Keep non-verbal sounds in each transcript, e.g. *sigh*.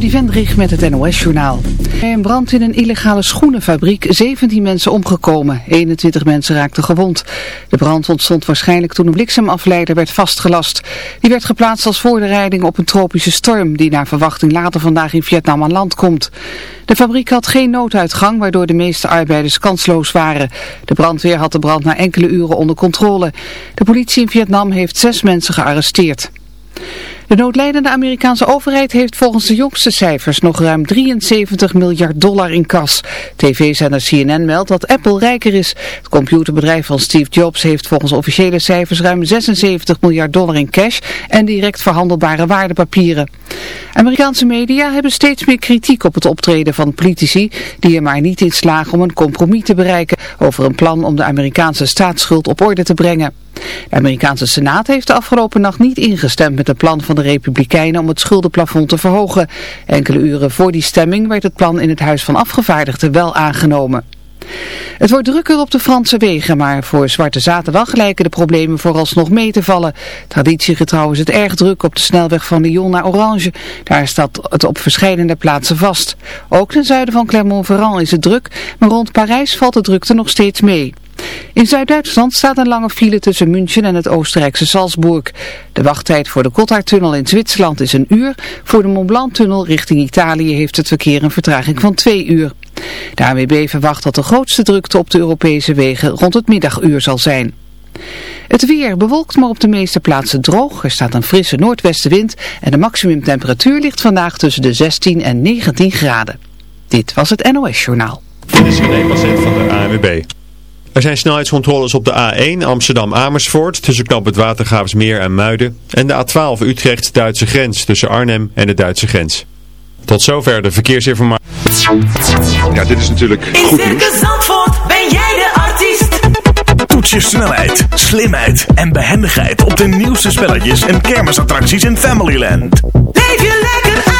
Trudy Vendrich met het NOS-journaal. Bij een brand in een illegale schoenenfabriek 17 mensen omgekomen. 21 mensen raakten gewond. De brand ontstond waarschijnlijk toen een bliksemafleider werd vastgelast. Die werd geplaatst als voorbereiding op een tropische storm die naar verwachting later vandaag in Vietnam aan land komt. De fabriek had geen nooduitgang waardoor de meeste arbeiders kansloos waren. De brandweer had de brand na enkele uren onder controle. De politie in Vietnam heeft zes mensen gearresteerd. De noodlijdende Amerikaanse overheid heeft volgens de jongste cijfers nog ruim 73 miljard dollar in kas. TV-zender CNN meldt dat Apple rijker is. Het computerbedrijf van Steve Jobs heeft volgens officiële cijfers ruim 76 miljard dollar in cash en direct verhandelbare waardepapieren. Amerikaanse media hebben steeds meer kritiek op het optreden van politici die er maar niet in slagen om een compromis te bereiken over een plan om de Amerikaanse staatsschuld op orde te brengen. De Amerikaanse Senaat heeft de afgelopen nacht niet ingestemd met het plan van de Republikeinen om het schuldenplafond te verhogen. Enkele uren voor die stemming werd het plan in het Huis van Afgevaardigden wel aangenomen. Het wordt drukker op de Franse wegen, maar voor Zwarte Zaterdag lijken de problemen vooralsnog mee te vallen. Traditiegetrouw is het erg druk op de snelweg van Lyon naar Orange. Daar staat het op verschillende plaatsen vast. Ook ten zuiden van Clermont-Ferrand is het druk, maar rond Parijs valt de drukte nog steeds mee. In Zuid-Duitsland staat een lange file tussen München en het Oostenrijkse Salzburg. De wachttijd voor de Gotthardtunnel in Zwitserland is een uur. Voor de Mont Blanc-tunnel richting Italië heeft het verkeer een vertraging van twee uur. De AWB verwacht dat de grootste drukte op de Europese wegen rond het middaguur zal zijn. Het weer bewolkt, maar op de meeste plaatsen droog. Er staat een frisse noordwestenwind en de maximumtemperatuur ligt vandaag tussen de 16 en 19 graden. Dit was het NOS Journaal. Dit is René Passet van de ANWB. Er zijn snelheidscontroles op de A1 Amsterdam-Amersfoort tussen knap het Watergraafsmeer en Muiden. En de A12 Utrecht-Duitse grens tussen Arnhem en de Duitse grens. Tot zover de verkeersinformatie. Ja, dit is natuurlijk goed In nieuws. Circus Zandvoort ben jij de artiest. Toets je snelheid, slimheid en behendigheid op de nieuwste spelletjes en kermisattracties in Familyland. Leef je lekker uit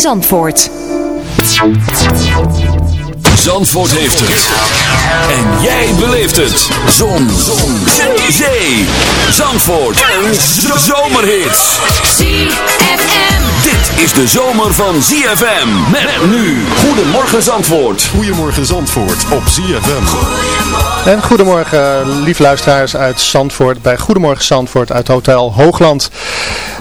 Zandvoort. Zandvoort heeft het. En jij beleeft het. Zon. Zon. Zee. Zee. Zandvoort. Een zomerhit. ZFM. Dit is de zomer van ZFM. Met nu. Goedemorgen Zandvoort. Goedemorgen Zandvoort op ZFM. En goedemorgen lief luisteraars uit Zandvoort bij Goedemorgen Zandvoort uit Hotel Hoogland.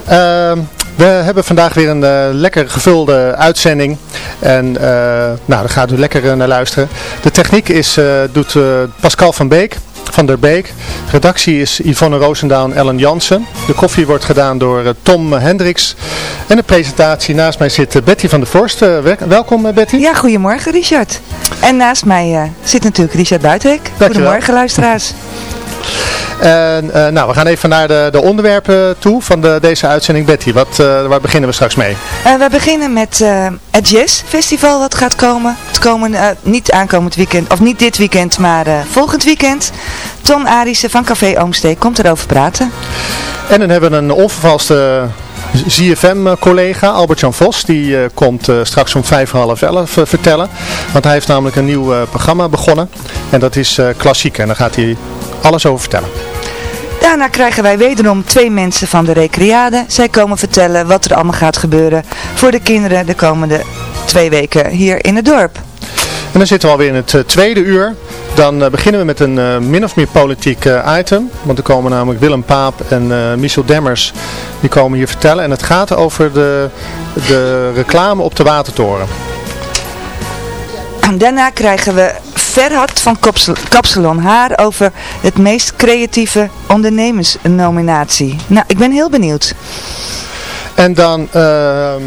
Ehm, we hebben vandaag weer een eh, lekker gevulde uitzending en eh, nou, daar gaat u lekker eh, naar luisteren. De techniek is, doet Pascal van Beek. Van der Beek. Redactie is Yvonne Roosendaal en Ellen Jansen. De koffie wordt gedaan door Tom Hendricks. En de presentatie naast mij zit Betty van der Vorst. Wel- welkom Betty. Ja, goedemorgen Richard. En naast mij zit natuurlijk Richard Buitenhek. Dankjewel. Goedemorgen luisteraars. En uh, nou, we gaan even naar de, de onderwerpen toe van de, deze uitzending. Betty, wat, uh, waar beginnen we straks mee? Uh, we beginnen met het Jazz Festival wat gaat komen. Het komen niet aankomend weekend, of niet dit weekend, maar volgend weekend. Tom Arissen van Café Oomsteek komt erover praten. En dan hebben we een onvervalste ZFM-collega Albert-Jan Vos, die uh, komt uh, straks om vijf half elf uh, vertellen. Want hij heeft namelijk een nieuw programma begonnen en dat is klassiek en daar gaat hij alles over vertellen. Daarna krijgen wij wederom twee mensen van de Recreade. Zij komen vertellen wat er allemaal gaat gebeuren voor de kinderen de komende twee weken hier in het dorp. En dan zitten we alweer in het uh, tweede uur. Dan uh, beginnen we met een uh, min of meer politiek item. Want er komen namelijk Willem Paap en Michel Demmers. Die komen hier vertellen. En het gaat over de, de reclame op de Watertoren. Daarna krijgen we Verhard van Kapsalon Haar over het meest creatieve ondernemersnominatie. Nou, ik ben heel benieuwd. En dan ehm,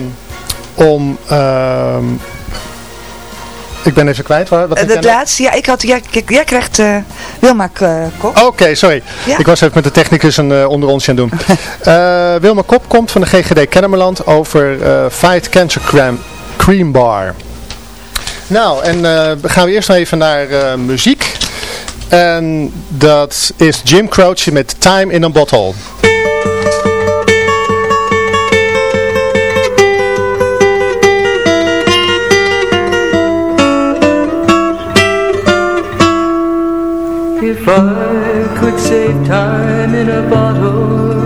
om... Ehm, ik ben even kwijt. Wat uh, het laatste, ja, ik had, jij, jij krijgt uh, Wilma uh, Kop. Oké, sorry. Ja? Ik was even met de technicus een, onder ons aan doen. *laughs* Wilma Kop komt van de GGD Kennemerland over Fight Cancer Cream, Cream Bar. Nou, en uh, gaan we eerst nog even naar uh, muziek. En dat is Jim Croce met Time in a Bottle. If I could save time in a bottle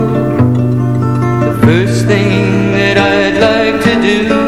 The first thing that I'd like to do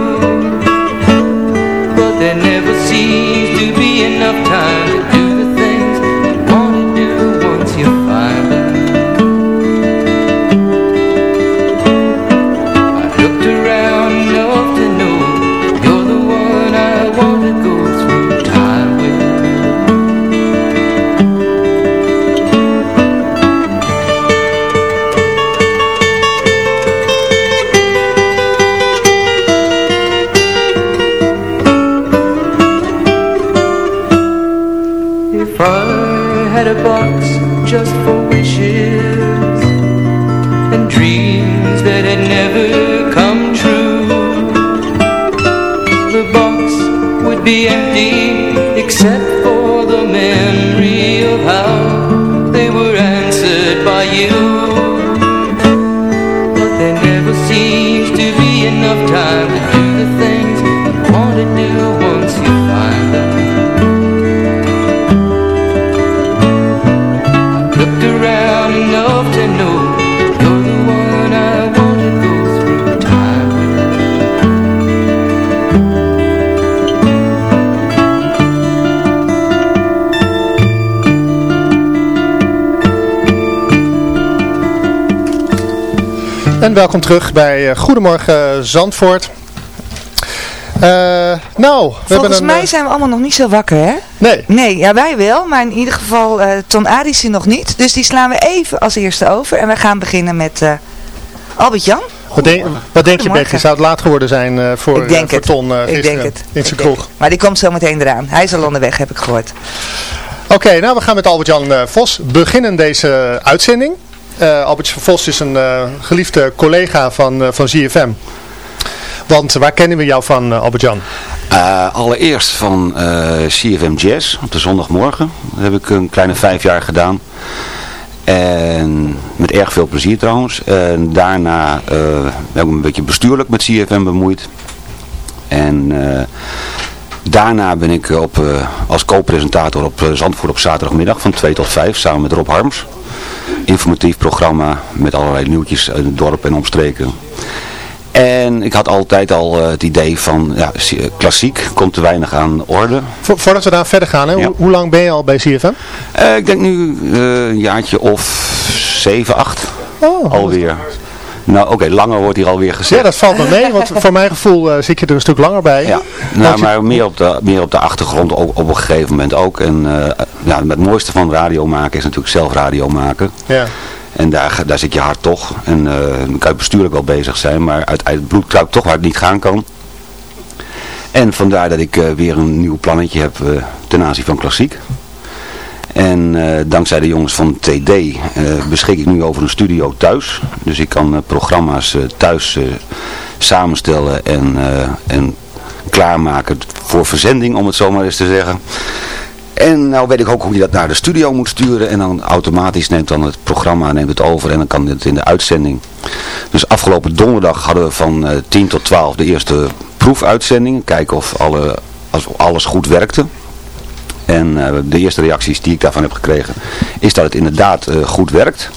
time En welkom terug bij uh, Goedemorgen Zandvoort. Uh, nou, Volgens een, mij zijn we allemaal nog niet zo wakker, hè? Nee. Nee, ja, wij wel, maar in ieder geval uh, Ton Arissen nog niet. Dus die slaan we even als eerste over. En we gaan beginnen met Albert-Jan. Wat denk, wat denk je, Betty? Zou het laat geworden zijn voor, ik denk voor Ton ik denk het. in zijn kroeg? Maar die komt zo meteen eraan. Hij is al onderweg, heb ik gehoord. Oké, nou we gaan met Albert-Jan Vos beginnen deze uitzending. Uh, Albert Vos is een uh, geliefde collega van, uh, van ZFM. Want waar kennen we jou van, Albert-Jan? allereerst van CFM Jazz op de zondagmorgen. Dat heb ik een kleine vijf jaar gedaan. En met erg veel plezier trouwens. En daarna heb ik een beetje bestuurlijk met CFM bemoeid. En daarna ben ik op, als co-presentator op Zandvoort op zaterdagmiddag van 2 tot 5 samen met Rob Harms informatief programma met allerlei nieuwtjes uit het dorp en omstreken. En ik had altijd al eh, het idee van, ja, si- klassiek komt te weinig aan orde. Vo- voordat we daar verder gaan, hè, Ja. hoe lang ben je al bij CFM? Eh, ik denk nu eh, een jaartje of 7, 8 Oh, alweer. Nou oké, langer wordt hier alweer gezegd. Ja, dat valt me mee, want voor mijn gevoel eh, zit je er een stuk langer bij. Ja, nou, maar meer op, de, meer op de achtergrond ook, op een gegeven moment ook. En eh, ja, het mooiste van radio maken is natuurlijk zelf radio maken. Ja. En daar, daar zit je hart toch. En eh, dan kan je bestuurlijk wel bezig zijn, maar uit, uit het bloed kruipt toch waar het niet gaan kan. En vandaar dat ik weer een nieuw plannetje heb ten aanzien van klassiek. En eh, dankzij de jongens van TD eh, beschik ik nu over een studio thuis. Dus ik kan eh, programma's thuis samenstellen en, en klaarmaken voor verzending, om het zo maar eens te zeggen. En nou weet ik ook hoe je dat naar de studio moet sturen. En dan automatisch neemt dan het programma neemt het over en dan kan het in de uitzending. Dus afgelopen donderdag hadden we van eh 10 tot 12 de eerste proefuitzending. Kijken of alle, als alles goed werkte. En eh, de eerste reacties die ik daarvan heb gekregen is dat het inderdaad eh, goed werkt.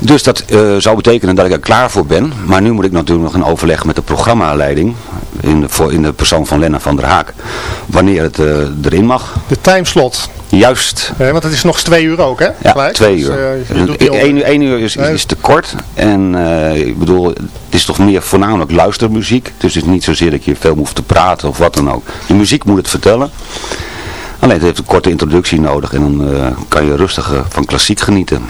Dus dat eh, zou betekenen dat ik er klaar voor ben. Maar nu moet ik natuurlijk nog in overleg met de programmaleiding. In de, voor, in de persoon van Lena van der Haak. Wanneer het erin mag. De timeslot. Juist. Eh, want het is nog twee uur ook, hè? Ja, Gelijk. twee Dus, uur. die Eén uur, één uur is, is, is te kort. En ik bedoel, het is toch meer voornamelijk luistermuziek. Dus het is niet zozeer dat je veel hoeft te praten of wat dan ook. De muziek moet het vertellen. Alleen het heeft een korte introductie nodig en dan eh, kan je rustig eh, van klassiek genieten.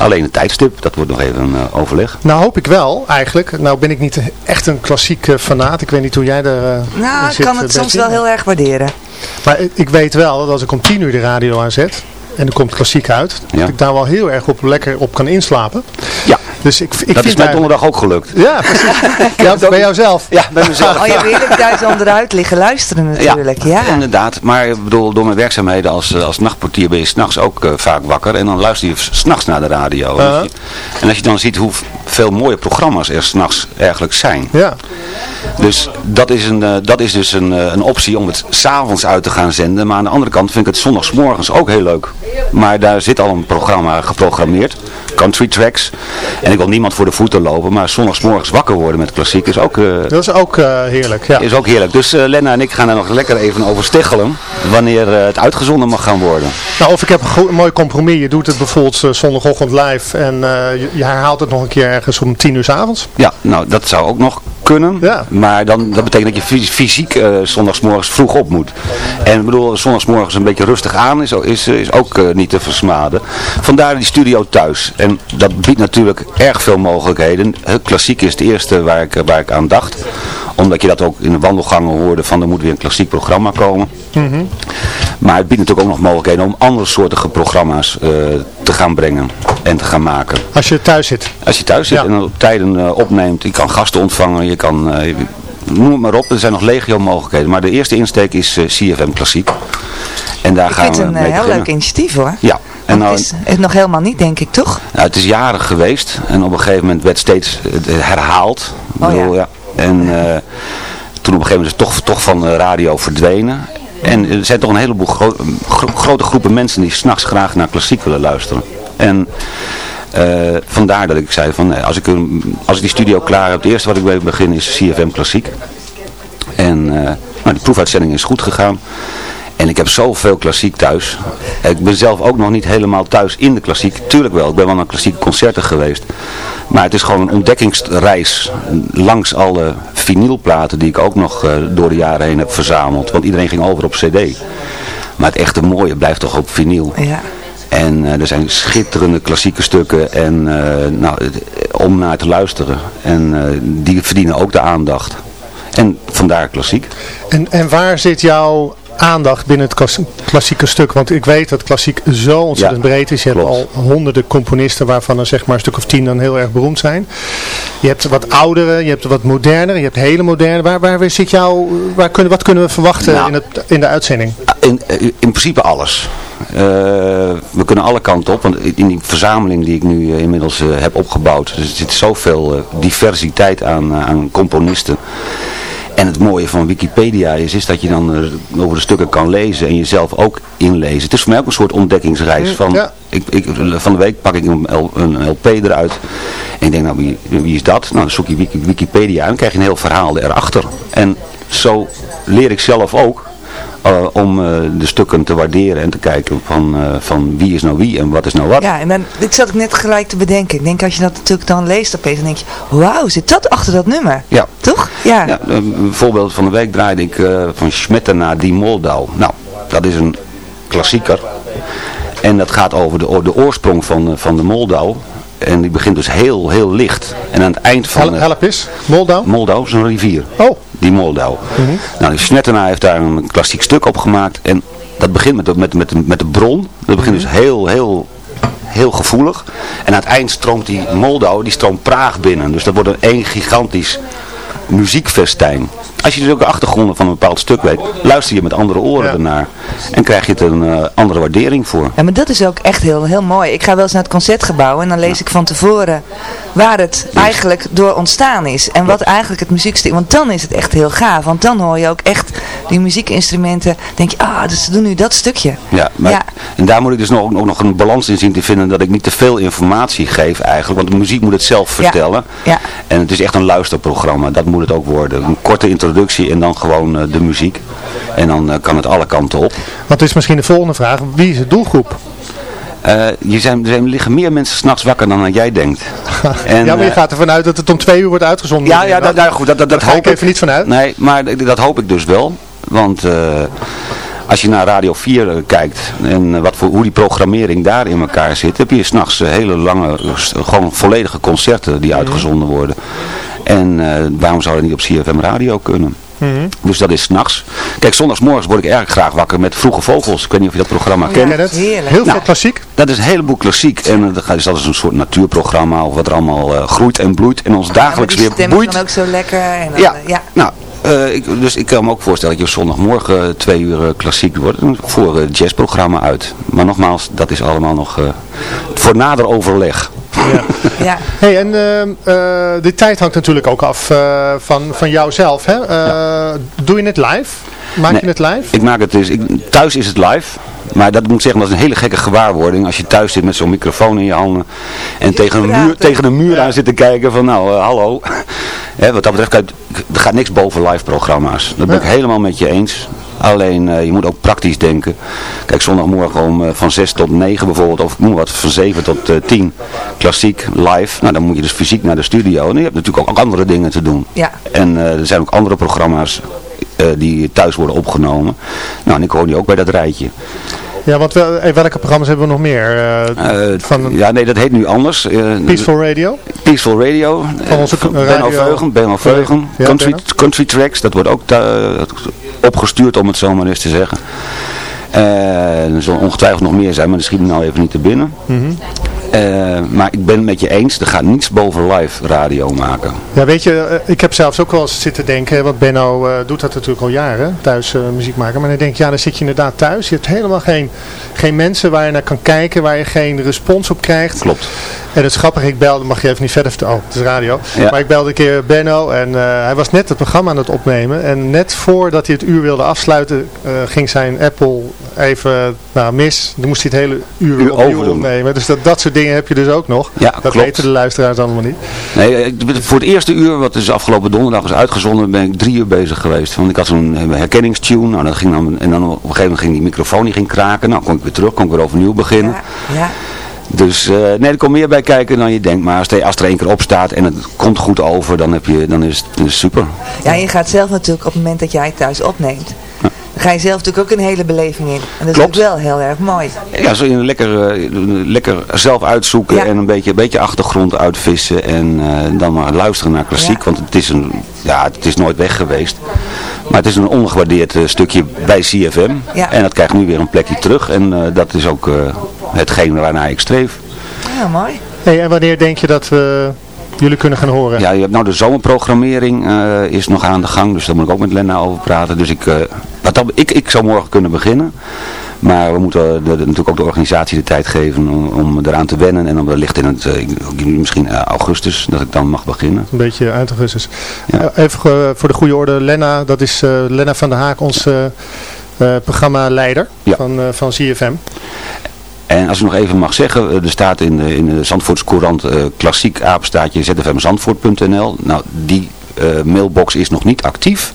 Alleen het tijdstip, dat wordt nog even eh, overleg. Nou hoop ik wel, eigenlijk. Nou ben ik niet echt een klassiek fanaat. Ik weet niet hoe jij er eh, Nou, ik zit, kan het soms wel heel erg waarderen. Maar ik- ik weet wel dat als ik om tien uur de radio aanzet en er komt klassiek uit, Ja. dat ik daar wel heel erg op lekker op kan inslapen. Ja, Dus ik, ik dat vind is mij donderdag ook gelukt. Ja, *laughs* precies. ja, bij jouzelf. Ja, bij mezelf. Oh, je hebt heerlijk thuis onderuit liggen luisteren natuurlijk. Ja. inderdaad. Maar ik bedoel, door mijn werkzaamheden als, eh, als nachtportier ben je s'nachts ook eh, vaak wakker. En dan luister je s'nachts naar de radio. En als je- En als je dan ziet hoeveel mooie programma's er s'nachts eigenlijk zijn. Ja. Dus dat is, een, eh, dat is dus een, een optie om het s'avonds uit te gaan zenden. Maar aan de andere kant vind ik het zondagsmorgens ook heel leuk. Maar daar zit al een programma geprogrammeerd. Country tracks. En ik wil niemand voor de voeten lopen. Maar zondagsmorgens wakker worden met klassiek is ook... eh, Dat is ook eh, heerlijk. Ja. is ook heerlijk. Dus eh Lena en ik gaan er nog lekker even over stiggelen. Wanneer het uitgezonden mag gaan worden. Nou, of ik heb een, go- een mooi compromis. Je doet het bijvoorbeeld zondagochtend live en je, je herhaalt het nog een keer ergens om tien uur s avonds. Ja, nou dat zou ook nog kunnen. Ja. Maar dan, dat betekent dat je fys- fysiek eh zondagsmorgens vroeg op moet. En ik bedoel, zondagsmorgens een beetje rustig aan is, is, is ook eh, niet te versmaden. Vandaar die studio thuis. En dat biedt natuurlijk erg veel mogelijkheden. Het klassiek is het eerste waar ik, waar ik aan dacht. Omdat je dat ook in de wandelgangen hoorde van er moet weer een klassiek programma komen. Maar het biedt natuurlijk ook nog mogelijkheden om andere soortige programma's eh, te gaan brengen en te gaan maken. Als je thuis zit. Als je thuis zit Ja. en op tijden eh, opneemt, je kan gasten ontvangen, je kan, eh, noem het maar op, er zijn nog legio mogelijkheden. Maar de eerste insteek is CFM Klassiek. En daar Ik gaan vind we het een heel beginnen. leuk initiatief hoor. Ja, en nou, het is het nog helemaal niet denk ik toch? nou, het is jaren geweest en op een gegeven moment werd steeds herhaald. Oh, bedoel, ja. En eh, toen op een gegeven moment is toch, toch van radio verdwenen. En er zijn toch een heleboel gro- gro- grote groepen mensen die s'nachts graag naar klassiek willen luisteren. En eh, vandaar dat ik zei van eh, als ik, als ik die studio klaar heb, het eerste wat ik mee begin is CFM Klassiek. En eh, nou, die proefuitzending is goed gegaan. En ik heb zoveel klassiek thuis. Ik ben zelf ook nog niet helemaal thuis in de klassiek. Tuurlijk wel, ik ben wel naar klassieke concerten geweest. Maar het is gewoon een ontdekkingsreis langs alle vinylplaten die ik ook nog eh, door de jaren heen heb verzameld. Want iedereen ging over op cd. Maar het echte mooie blijft toch op vinyl. Ja. En eh, er zijn schitterende klassieke stukken en, eh, nou, om naar te luisteren. En eh, die verdienen ook de aandacht. En vandaar klassiek. En, en waar zit jouw aandacht binnen het klas- klassieke stuk? Want ik weet dat klassiek zo ontzettend Ja, breed is. Je hebt al honderden componisten waarvan er zeg maar een stuk of tien dan heel erg beroemd zijn. Je hebt wat oudere, je hebt wat modernere, je hebt hele moderne. Waar, waar zit jouw, waar kunnen, wat kunnen we verwachten Nou. in, het, in de uitzending? In, eh, in principe alles. Eh, we kunnen alle kanten op, want in die verzameling die ik nu eh, inmiddels eh, heb opgebouwd, er zit zoveel eh, diversiteit aan, eh, aan componisten. En het mooie van Wikipedia is, is dat je dan eh, over de stukken kan lezen en jezelf ook inlezen. Het is voor mij ook een soort ontdekkingsreis van, Ja. ik, ik, van de week pak ik een, LP eruit. En ik denk, nou, wie, wie is dat? Nou, dan zoek je Wiki- Wikipedia en krijg je een heel verhaal erachter. En zo leer ik zelf ook. Eh, om eh, de stukken te waarderen en te kijken van, eh, van wie is nou wie en wat is nou wat. Ja, en dan, dit zat ik net gelijk te bedenken. Ik denk, als je dat natuurlijk dan leest opeens, dan denk je, wauw, zit dat achter dat nummer? Ja. Toch? Ja. Ja, een voorbeeld van de week draaide ik van Smetana Die Moldau. Nou, dat is een klassieker. En dat gaat over de, de oorsprong van, van de Moldau. En die begint dus heel, heel licht. En aan het eind van... Help, help eens. Moldau? Moldau is een rivier. Oh. Die Moldau. Nou, die Smetana heeft daar een klassiek stuk op gemaakt. En dat begint met de, met, met, met de bron. Dat begint dus heel, heel, heel gevoelig. En aan het eind stroomt die Moldau, die stroomt Praag binnen. Dus dat wordt een één gigantisch muziekfestijn. Als je dus ook de achtergronden van een bepaald stuk weet, luister je met andere oren ernaar. En krijg je er een eh, andere waardering voor. Ja, maar dat is ook echt heel, heel mooi. Ik ga wel eens naar het concertgebouw en dan lees ik van tevoren waar het eigenlijk door ontstaan is. En wat eigenlijk het muziekstuk... Want dan is het echt heel gaaf. Want dan hoor je ook echt die muziekinstrumenten. denk je, ah, dus ze doen nu dat stukje. Ja, maar, Ja. en daar moet ik dus nog, ook nog een balans in zien te vinden dat ik niet te veel informatie geef eigenlijk. Want de muziek moet het zelf vertellen. Ja. En het is echt een luisterprogramma, dat moet het ook worden. Een korte introductie en dan gewoon eh, de muziek. En dan eh, kan het alle kanten op. Het is misschien de volgende vraag. Wie is de doelgroep? Eh, je zijn, er liggen meer mensen s'nachts wakker dan dat jij denkt. *laughs* En, ja, maar je gaat ervan uit dat het om twee uur wordt uitgezonden. Ja, ja, dat, nou, goed, dat, dat, dat Daar ga hoop ik even niet vanuit. Nee, maar dat hoop ik dus wel. Want als je naar Radio 4 eh, kijkt en wat voor, hoe die programmering daar in elkaar zit, heb je s'nachts hele lange, gewoon volledige concerten die uitgezonden worden. En eh, waarom zou dat niet op CFM Radio kunnen? Mhm. Dus dat is s'nachts. Kijk, zondagsmorgens word ik erg graag wakker met Vroege Vogels. Ik weet niet of je dat programma Ja, kent. ken het. Heerlijk. Heel veel Nou, klassiek. Dat is een heleboel klassiek. En eh, dat is dat is een soort natuurprogramma of wat er allemaal eh, groeit en bloeit. En ons dagelijks Ja, weer die stem boeit. is dan ook zo lekker. En dan, Ja, ja. nou, eh, ik, dus ik kan me ook voorstellen dat je zondagmorgen eh, twee uur eh, klassiek wordt. Voor het jazzprogramma uit. Maar nogmaals, dat is allemaal nog eh, voor nader overleg. Ja. Hey, en ehm, eh, de tijd hangt natuurlijk ook af eh, van, van jouzelf. Hè? Eh, Doe je het live? Maak Nee, je het live? Ik maak het dus, ik, thuis is het live. Maar dat moet ik zeggen, dat is een hele gekke gewaarwording. Als je thuis zit met zo'n microfoon in je handen. En tegen een, muur, tegen een muur aan zit te kijken van nou, eh, hallo. *laughs* Hè, wat dat betreft, kijk, er gaat niks boven live programma's. Dat ben ik Ja. helemaal met je eens. Alleen, eh, je moet ook praktisch denken. Kijk, zondagmorgen om eh, van 6 tot 9 bijvoorbeeld, of ik noem wat, van 7 tot eh, 10, klassiek, live. Nou, dan moet je dus fysiek naar de studio. En je hebt natuurlijk ook andere dingen te doen. Ja. En eh, er zijn ook andere programma's eh, die thuis worden opgenomen. Nou, en ik hoor die ook bij dat rijtje. Ja, want wel, eh, welke programma's hebben we nog meer? Eh, van ja, nee, dat heet nu anders. Peaceful Radio? Peaceful Radio. Van onze radio- Veugen. Benno Veugen. Ja, country, Benno. country Tracks, dat wordt ook opgestuurd om het zo maar eens te zeggen. Er zullen ongetwijfeld nog meer zijn, maar dat schiet me nou even niet te binnen. Mhm. Eh, maar ik ben het met je eens, er gaat niets boven live radio maken. Ja, weet je, eh, ik heb zelfs ook wel eens zitten denken, want Benno eh, doet dat natuurlijk al jaren, thuis eh, muziek maken. Maar dan denk ik, ja, dan zit je inderdaad thuis. Je hebt helemaal geen, geen mensen waar je naar kan kijken, waar je geen respons op krijgt. Klopt. En het is grappig, ik belde, mag je even niet verder vertellen, oh, het is radio. Ja. Maar ik belde een keer Benno en hij was net het programma aan het opnemen. En net voordat hij het uur wilde afsluiten, ging zijn Apple even nou, mis. Dan moest hij het hele uur, Uur opnieuw opnemen. Dus dat, dat soort dingen heb je dus ook nog. Ja, dat klopt. weten de luisteraars allemaal niet. Nee, voor het eerste uur, wat dus afgelopen donderdag is uitgezonden, ben ik drie uur bezig geweest. Want ik had zo'n eh, herkenningstune, nou, dat ging dan, en dan op een gegeven moment ging die microfoon die ging kraken. Nou, kon ik weer terug, kon ik weer overnieuw beginnen. Ja. Dus eh, nee, er komt meer bij kijken dan je denkt. Maar als, er- als er één keer op staat en het komt goed over, dan, heb je, dan is het dan is het super. ja, je gaat zelf natuurlijk op het moment dat jij het thuis opneemt. Ga je zelf natuurlijk ook een hele beleving in. En dat is Klopt. ook wel heel erg mooi. Ja, zo je lekker, eh, lekker zelf uitzoeken Ja. en een beetje, een beetje achtergrond uitvissen. En eh, dan maar luisteren naar klassiek. Ja. Want het is, een, ja, het is nooit weg geweest. Maar het is een ongewaardeerd eh, stukje bij CFM. Ja. En dat krijgt nu weer een plekje terug. En eh, dat is ook eh, hetgeen waarnaar ik streef. Ja, mooi. Hey, en wanneer denk je dat we jullie kunnen gaan horen? Ja, je hebt nou de zomerprogrammering eh, is nog aan de gang, dus daar moet ik ook met Lena over praten. Dus ik, eh, wat dat, ik, ik zou morgen kunnen beginnen. Maar we moeten de, de- natuurlijk ook de organisatie de tijd geven om, om eraan te wennen. En dan wellicht in het, eh, misschien eh, augustus, dat ik dan mag beginnen. Een beetje eind augustus. Ja. Eh, Even eh, voor de goede orde, Lena, dat is eh, Lena van der Haak, onze eh, programmaleider Ja. van, eh, van CFM. En als ik nog even mag zeggen, er staat in de, in de Zandvoortse Courant uh, klassiek apenstaatje zfmzandvoort.nl. Nou, die uh, mailbox is nog niet actief.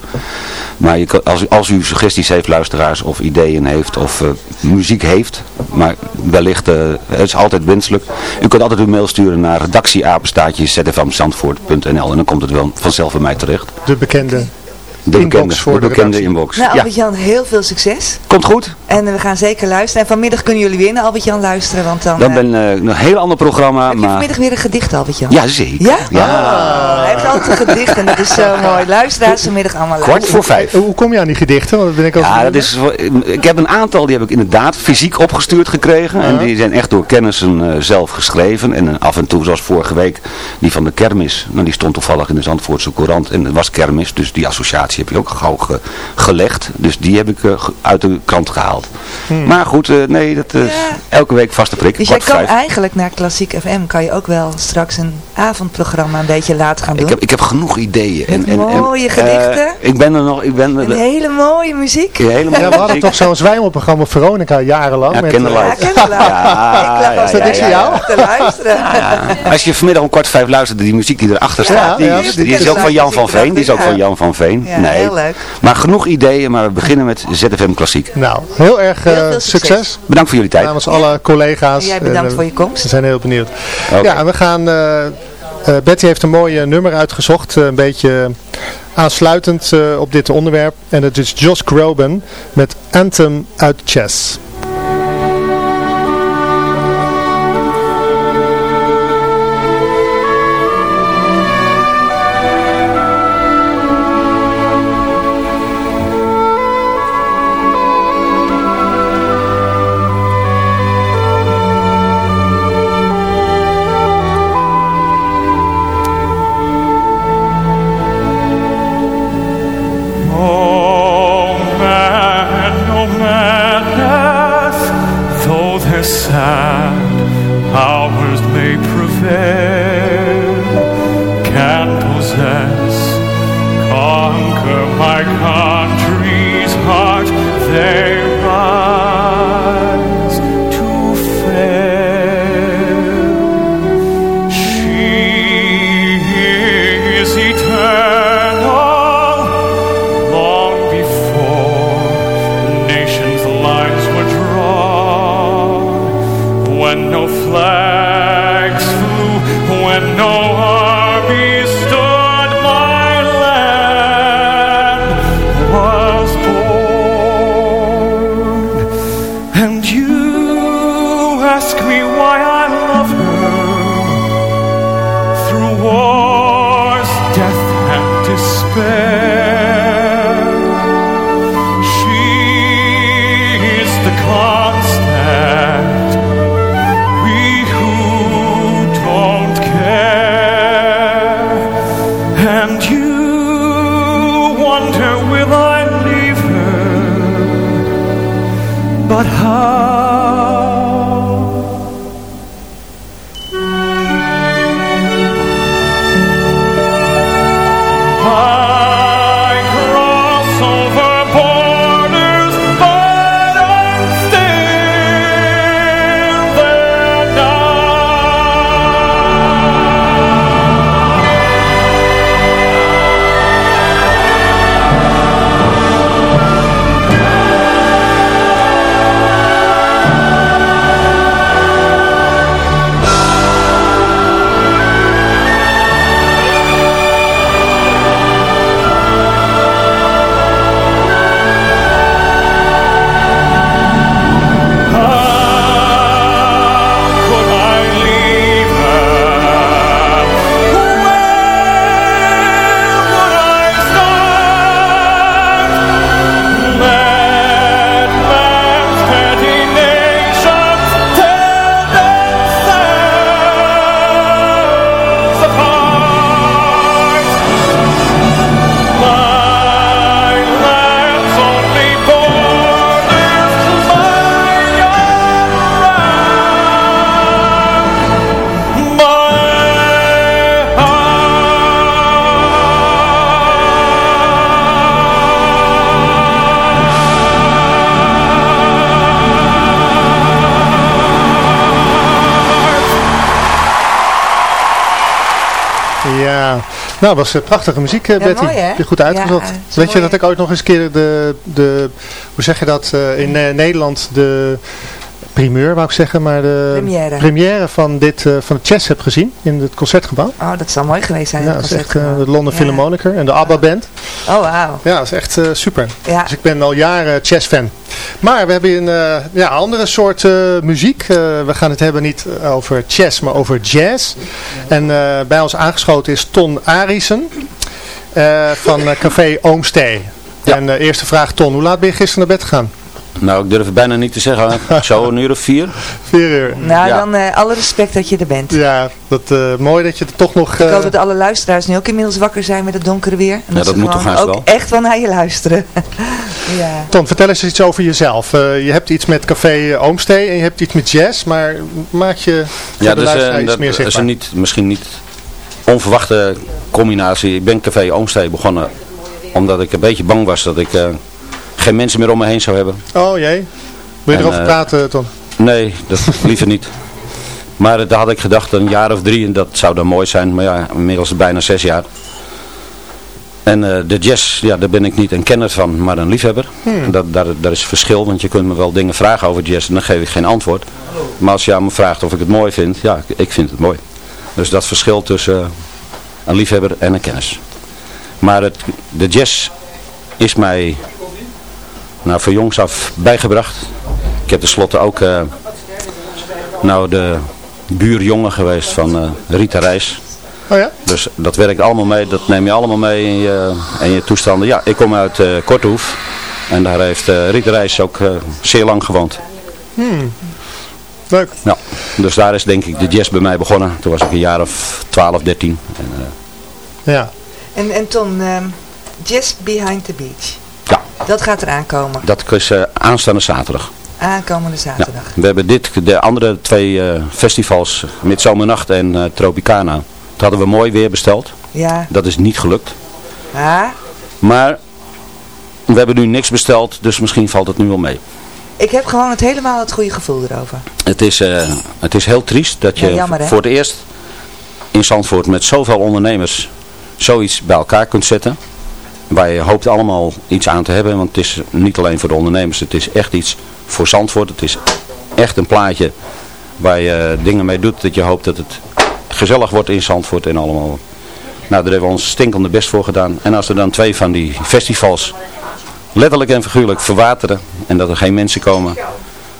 Maar je, als, als u suggesties heeft, luisteraars, of ideeën heeft, of uh, muziek heeft, maar wellicht, uh, het is altijd wenselijk. U kunt altijd uw mail sturen naar redactieapenstaatje zfmzandvoort.nl en dan komt het wel vanzelf bij mij terecht. De bekende de bekende, voor de, bekende inbox. Nou, Albert-Jan, heel veel succes. Komt goed. En we gaan zeker luisteren. En vanmiddag kunnen jullie weer naar Albert-Jan luisteren. Want dan, dan ben uh, een heel ander programma. Heb je maar... vanmiddag weer een gedicht, Albert-Jan? Ja, zeker. Ja? ja. Oh, hij heeft altijd een gedicht en dat is zo *laughs* mooi. Luisteraars vanmiddag allemaal luisteren. Kwart voor vijf. Hoe kom je aan die gedichten? Want dat ben ik al ja, dat is, ik heb een aantal, die heb ik inderdaad fysiek opgestuurd gekregen. En die zijn echt door kennissen uh, zelf geschreven. En af en toe, zoals vorige week, die van de kermis. Nou, die stond toevallig in de Zandvoortse Courant. En het was kermis, dus die associatie heb je ook gauw gelegd. Dus die heb ik uh, uit de krant gehaald. Hmm. Maar goed, uh, nee, dat is ja. elke week vaste prik. Dus jij kan vijf. eigenlijk naar Klassiek FM, kan je ook wel straks een avondprogramma een beetje laten gaan doen? Ik heb, ik heb genoeg ideeën. En, en, mooie en, gedichten. Uh, ik ben er nog... Ik ben, een hele mooie muziek. Een hele mooie ja, we hadden toch zo'n zwijmelprogramma Veronica jarenlang. Ja, met, Kinderlight. Ja, Kinderlight. Ja, ja, was dat niks voor jou? Te luisteren. *laughs* Als je vanmiddag om kwart vijf luistert, die muziek die erachter staat, die, is, die is ook van Jan van Veen. Die is ook van Jan van Veen. Nee, heel leuk. Maar genoeg ideeën, maar we beginnen met ZFM Klassiek. Nou, heel erg uh, heel succes. succes. Bedankt voor jullie tijd. Namens alle collega's. En jij bedankt uh, voor je komst. We zijn heel benieuwd. Okay. Ja, en we gaan... Uh, Betty heeft een mooi nummer uitgezocht. een beetje aansluitend op dit onderwerp. En het is Josh Groban met Anthem uit Chess. side ask me why I love her. Ja, nou was uh, prachtige muziek uh, Betty. Mooi, hè? Goed uitgezocht. Ja, Weet je dat ik ooit nog eens keer de, de hoe zeg je dat, in Nederland de primeur wou ik zeggen, maar de première, première van, dit, uh, van de Chess heb gezien in het Concertgebouw. Oh, dat zou mooi geweest zijn. Ja, dat is echt uh, de London ja. Philharmoniker en de ABBA Band. Oh, wauw. Ja, dat is echt uh, super. Ja. Dus ik ben al jaren Chess fan. Maar we hebben een ja, andere soort muziek. we gaan het hebben niet over chess, maar over jazz. En bij ons aangeschoten is Ton Arissen van Café Oomstee. Ja. En eerste vraag Ton, hoe laat ben je gisteren naar bed gegaan? Nou, ik durf het bijna niet te zeggen. *laughs* Zo een uur of vier. Vier uur. Nou, ja. dan uh, alle respect dat je er bent. Ja, dat, uh, mooi dat je er toch nog... Uh... Ik hoop dat alle luisteraars nu ook inmiddels wakker zijn met het donkere weer. En ja, dat, dat moet toch haast ook wel. echt wel naar je luisteren. *laughs* ja. Ton, vertel eens iets over jezelf. je hebt iets met Café Oomstee en je hebt iets met jazz, maar maak je ja, de dus, luisteraar iets dat, meer dat is zichtbaar? een niet, misschien niet onverwachte combinatie. Ik ben Café Oomstee begonnen omdat ik een beetje bang was dat ik geen mensen meer om me heen zou hebben. Oh jee. Wil je En, erover uh, praten, Ton? Nee, dat *laughs* liever niet. Maar uh, daar had ik gedacht een jaar of drie en dat zou dan mooi zijn. Maar ja, inmiddels bijna zes jaar. En uh, de jazz, ja, daar ben ik niet een kenner van, maar een liefhebber. Hmm. Dat, daar, daar is verschil, want je kunt me wel dingen vragen over jazz en dan geef ik geen antwoord. Maar als je aan me vraagt of ik het mooi vind, ja, ik, ik vind het mooi. Dus dat verschil tussen een liefhebber en een kennis. Maar het, de jazz is mij nou, van jongs af bijgebracht. Ik heb tenslotte ook uh, nou, de buurjongen geweest van uh, Rita Reis. Oh ja? Dus dat werkt allemaal mee, dat neem je allemaal mee in je, in je toestanden. Ja, ik kom uit uh, Kortehoef en daar heeft Rita Reis ook zeer lang gewoond. Hmm. Leuk. Ja, dus daar is denk ik de jazz bij mij begonnen. Toen was ik een jaar of 12, 13. En, ja. En, en Ton, um, Jazz Behind the Beach. Ja. Dat gaat eraan komen. Dat is uh, aanstaande zaterdag. Aankomende zaterdag. Ja. We hebben dit, de andere twee uh, festivals, Midzomernacht en uh, Tropicana, dat hadden we mooi weer besteld. Ja. Dat is niet gelukt. Ja. Maar we hebben nu niks besteld, dus misschien valt het nu wel mee. Ik heb gewoon het helemaal het goede gevoel erover. Het is, uh, het is heel triest dat je ja, jammer, voor het eerst in Zandvoort met zoveel ondernemers zoiets bij elkaar kunt zetten. Waar je hoopt allemaal iets aan te hebben, want het is niet alleen voor de ondernemers, het is echt iets voor Zandvoort. Het is echt een plaatje waar je dingen mee doet dat je hoopt dat het gezellig wordt in Zandvoort en allemaal. Nou, daar hebben we ons stinkende best voor gedaan. En als er dan twee van die festivals letterlijk en figuurlijk verwateren en dat er geen mensen komen,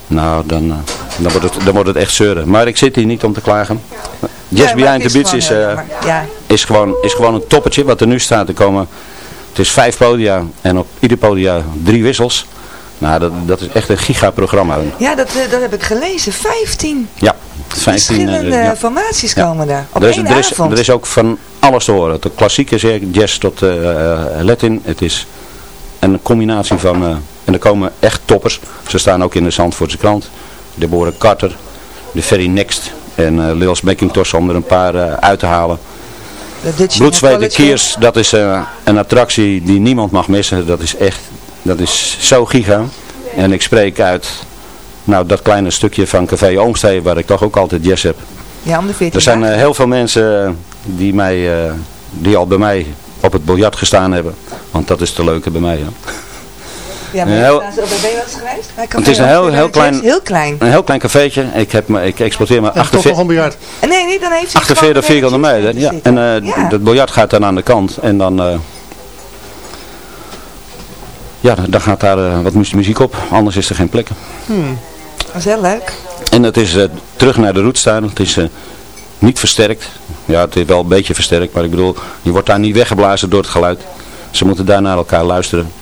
nou, dan, uh, dan, wordt het, dan wordt het echt zeuren. Maar ik zit hier niet om te klagen. Ja, Behind the Beach is, uh, ja. is, gewoon, is gewoon een toppetje wat er nu staat te komen. Het is vijf podia en op ieder podia drie wissels. Nou, dat, dat is echt een gigaprogramma. Ja, dat, uh, dat heb ik gelezen. Vijftien. Ja, 15. Verschillende uh, ja. formaties komen daar. Op er is, één er is, avond. Er is ook van alles te horen. De klassieke jazz tot uh, Latin. Het is een combinatie van... en er komen echt toppers. Ze staan ook in de Zandvoortse krant. Deborah Carter. De Ferry Next. En Lils McIntosh om er een paar uit te halen. Bloedzweet Kiers, dat is uh, een attractie die niemand mag missen. Dat is echt, dat is zo giga. En ik spreek uit nou, dat kleine stukje van Café Oomstee, waar ik toch ook altijd jazz heb. Ja, om de 14 Er zijn heel veel mensen die, mij, die al bij mij op het biljart gestaan hebben. Want dat is te leuke bij mij. Hè. Ja, maar heel, ben je wel eens geweest? Het is een heel, heel, klein, heel klein. Een heel klein cafeetje. Ik, heb me, ik exporteer me ja, 48, nee, nee, dan heeft 48 vierkante meter. Ja. En uh, ja. het biljart gaat dan aan de kant. En dan, uh, ja, dan gaat daar uh, wat muziek op. Anders is er geen plek. Hmm. Dat is heel leuk. En het is terug naar de roetstuin. Het is niet versterkt. Ja, het is wel een beetje versterkt. Maar ik bedoel, je wordt daar niet weggeblazen door het geluid. Ze moeten daar naar elkaar luisteren.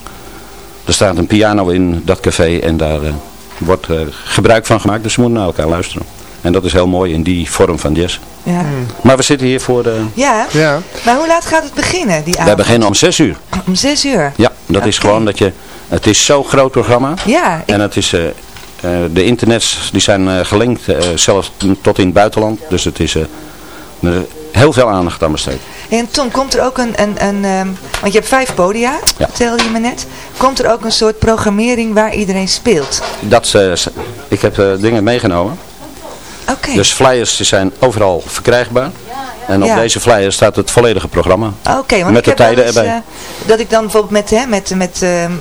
Er staat een piano in dat café en daar uh, wordt uh, gebruik van gemaakt. Dus ze moeten naar elkaar luisteren. En dat is heel mooi in die vorm van jazz. Ja. Hmm. Maar we zitten hier voor de... Ja. ja. Maar hoe laat gaat het beginnen, die avond? Wij beginnen om 6 uur. Om 6 uur? Ja, dat okay. is gewoon dat je... Het is zo'n groot programma. Ja. Ik... En het is... Uh, de internets die zijn gelinkt, zelfs tot in het buitenland. Dus het is heel veel aandacht aan besteed. En Tom, komt er ook een, een, een um, want je hebt vijf podia, ja. vertelde je me net. Komt er ook een soort programmering waar iedereen speelt? Dat, uh, ik heb uh, dingen meegenomen. Oké. Dus flyers zijn overal verkrijgbaar. En op Ja. deze flyer staat het volledige programma. Oké, want Met ik de heb tijden eens, erbij. eh, dat ik dan bijvoorbeeld met, hè, met, met ehm,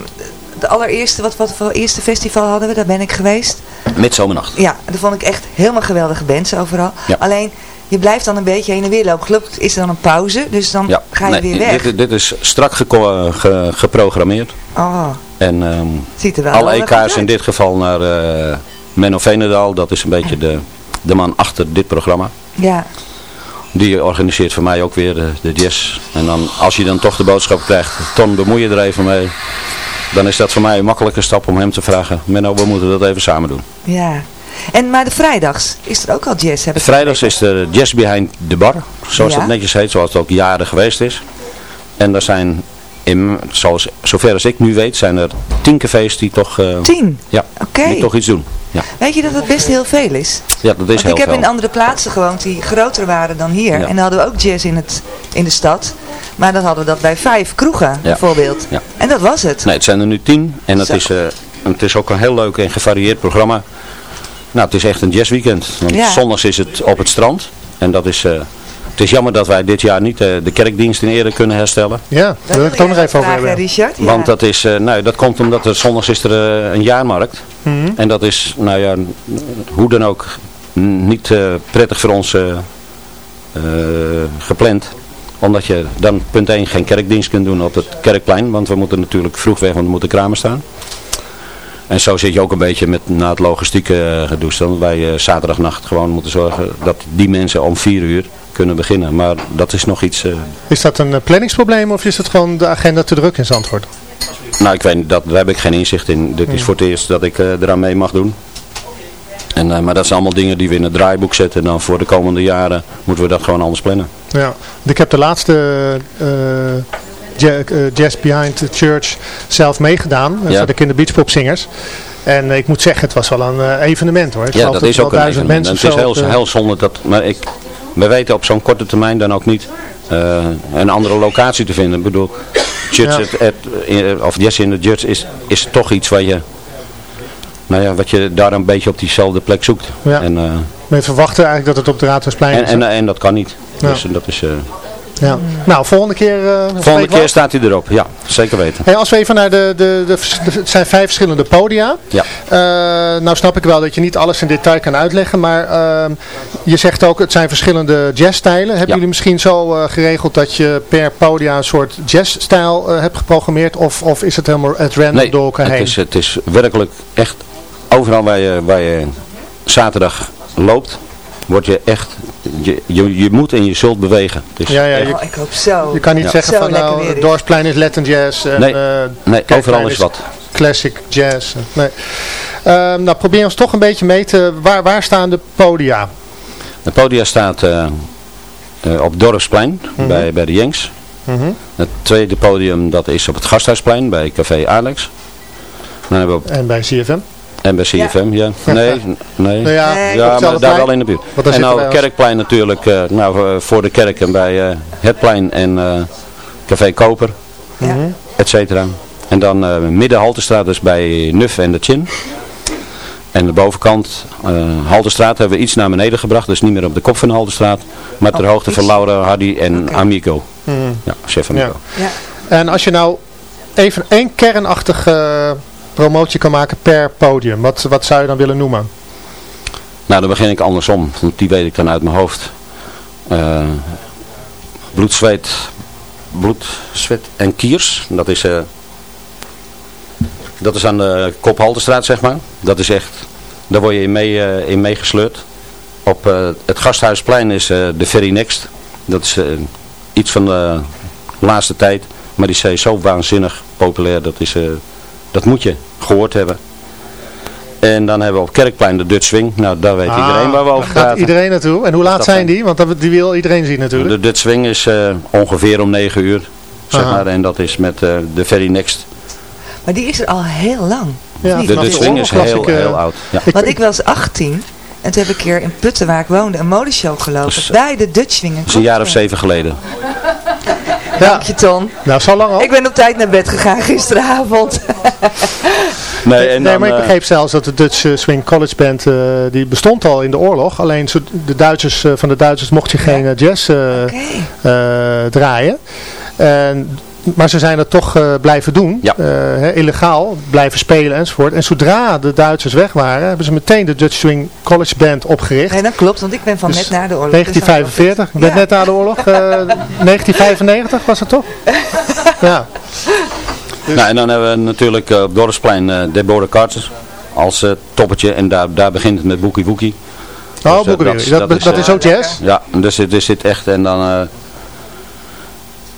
de allereerste, wat, wat voor eerste festival hadden we, daar ben ik geweest. Midzomernacht. Ja, dat vond ik echt helemaal geweldige bands overal. Ja. Alleen, je blijft dan een beetje heen en weer lopen. Gelukkig is er dan een pauze, dus dan Ja, ga je nee, weer weg. Dit, dit is strak ge- geprogrammeerd. Oh, En ehm, ziet er wel alle EK's goed in dit geval naar eh Menno Venendaal. Dat is een beetje de, de man achter dit programma. Ja, Die organiseert voor mij ook weer de, de jazz. En dan, als je dan toch de boodschap krijgt, Ton bemoei je er even mee. Dan is dat voor mij een makkelijke stap om hem te vragen. Menno, we moeten dat even samen doen. ja. En, maar de vrijdags, is er ook al jazz? Heb ik Vrijdags is de Jazz Behind the Bar. Zoals Ja. dat netjes heet, zoals het ook jaren geweest is. En daar zijn, in, zoals, zover als ik nu weet, zijn er tien cafés die toch, eh, Tien? ja, Oké. die toch iets doen. Ja, Weet je dat het best heel veel is? ja dat is Want heel ik heb veel. in andere plaatsen gewoond die groter waren dan hier. Ja. En dan hadden we ook jazz in, het, in de stad. Maar dan hadden we dat bij vijf kroegen, bijvoorbeeld. Ja. En dat was het. Nee, het zijn er nu tien. En Zo. is, eh, het is ook een heel leuk en gevarieerd programma. Nou, het is echt een jazzweekend. Want Ja. zondags is het op het strand. En dat is... eh, het is jammer dat wij dit jaar niet eh, de kerkdienst in ere kunnen herstellen. Ja, daar wil ik het ook nog even over hebben. Richard? Ja. Want dat is, eh, nou, dat komt omdat er zondags is er een jaarmarkt. Mhm. En dat is, nou ja, hoe dan ook, niet eh, prettig voor ons eh, eh, gepland. Omdat je dan punt 1 geen kerkdienst kunt doen op het kerkplein. Want we moeten natuurlijk vroeg weg, want er moeten kramen staan. En zo zit je ook een beetje met na het logistieke eh, gedoe. Dat wij eh, zaterdagnacht gewoon moeten zorgen dat die mensen om 4 uur kunnen beginnen. Maar dat is nog iets... eh, Is dat een planningsprobleem of is het gewoon de agenda te druk in Zandvoort? Nou, ik weet dat, daar heb ik geen inzicht in. Dit is Hmm. voor het eerst dat ik eraan mee mag doen. En, maar dat zijn allemaal dingen die we in het draaiboek zetten. En dan voor de komende jaren moeten we dat gewoon anders plannen. Ja, ik heb de laatste Jazz Behind the Church zelf meegedaan. eh, Ja. Voor de kinderbeachpopzingers. En eh, ik moet zeggen, het was wel een eh, evenement hoor. Ik ja, dat is ook een duizend evenement. mensen Het is heel, de- heel zonde dat... Maar ik, we weten op zo'n korte termijn dan ook niet eh, een andere locatie te vinden. Ik bedoel, Ja. at- at- in- of Jazz in the Church is, is toch iets waar je... Nou ja, wat je daar een beetje op diezelfde plek zoekt. Ja. En, eh, Men verwachtte eigenlijk dat het op de Raadhuisplein en, is. en, dat kan niet. Ja. Dus dat is... eh, ja. Nou, volgende keer... eh, volgende keer staat hij erop. Ja, zeker weten. Hey, als we even naar de, de, de, het zijn vijf verschillende podia. Ja. Eh, nou snap ik wel dat je niet alles in detail kan uitleggen, maar ehm, je zegt ook het zijn verschillende jazzstijlen. Hebben Ja. jullie misschien zo eh, geregeld dat je per podia een soort jazzstijl eh, hebt geprogrammeerd of, of is het helemaal at random Nee, door elkaar het heen? is, het is werkelijk echt overal waar je, waar je zaterdag loopt, word je echt, je, je, je moet en je zult bewegen. Dus ja, ja, je, Oh, ik hoop zo. je kan niet Ja. zeggen Zo van nou, het is. Dorpsplein is Latin jazz en Nee, eh, nee overal is wat. classic jazz. Nee. Ehm, nou probeer ons toch een beetje mee te, waar, waar staan de podia? Het podium staat eh, eh, op Dorpsplein Mhm. bij, bij de Jenks. Mhm. Het tweede podium dat is op het Gasthuisplein bij Café Alex. Dan hebben we op, En bij CFM? En bij CFM, ja. Nee, nee. Nou ja, Ja, maar daar plein. wel in de buurt. En nou, Kerkplein natuurlijk, eh, nou, eh, voor de kerk en bij eh, het plein en eh, Café Koper, Ja. Mhm. et cetera. En dan eh Middenhaltestraat, dus bij Nuf en de Chin. En de bovenkant, eh Haltestraat, hebben we iets naar beneden gebracht. Dus niet meer op de kop van de Haltestraat, maar ter Oh, hoogte van. Laura, Hardy en. Amico. Mhm. Ja, chef Amico. Ja. En als je nou even één kernachtige eh, promotie kan maken per podium, wat, wat zou je dan willen noemen? Nou, dan begin ik andersom, want die weet ik dan uit mijn hoofd. Eh bloed, zweet, bloed, zweet en kiers. Dat is, eh, dat is aan de Kophaltestraat, zeg maar. Dat is echt, daar word je in, mee, eh, in meegesleurd. Op het Gasthuisplein is de Ferry Next. Dat is iets van de laatste tijd. Maar die is zo waanzinnig populair. Dat, is, dat moet je gehoord hebben. En dan hebben we op Kerkplein de Dutch Swing. Nou, daar weet iedereen waar we over Ah, Gaat praten. iedereen naartoe? En hoe laat zijn die? Want dat, die wil iedereen zien natuurlijk. De Dutch Swing is eh, ongeveer om 9 uur. Zeg Aha. maar. En dat is met eh, de Ferry Next. Maar die is er al heel lang. Ja? De Dutch Swing is heel, eh, heel oud. Ja. Want ik was 18 en toen heb ik hier in Putten waar ik woonde een modeshow gelopen. Dus, bij de Dutch Swing. Dat is een jaar of zeven geleden. Ja, Dank je Ton. nou zo lang al. Ik ben op tijd naar bed gegaan gisteravond. *laughs* Nee, en nee dan, maar ik eh, begreep zelfs dat de Dutch eh, Swing College Band, eh, die bestond al in de oorlog. Alleen zo- de Duitsers, eh, van de Duitsers mocht je geen jazz eh, eh, draaien. En, maar ze zijn dat toch eh, blijven doen. Ja. Eh, hè, illegaal, blijven spelen enzovoort. En zodra de Duitsers weg waren, hebben ze meteen de Dutch Swing College Band opgericht. Nee, dat klopt, want ik ben van Dus net na de oorlog. dus 1945, ik ben Ja. net na de oorlog, eh, *laughs* 1995 was het toch? *laughs* Ja. Nou, en dan hebben we natuurlijk eh, op Dorpsplein eh Deborah Carter als eh, toppertje. En daar, daar begint het met Boekie Woekie. Oh, Dus, eh, Boekie, dat, dat, eh, is ook jazz? Ja, dus dit is dit echt. En dan eh,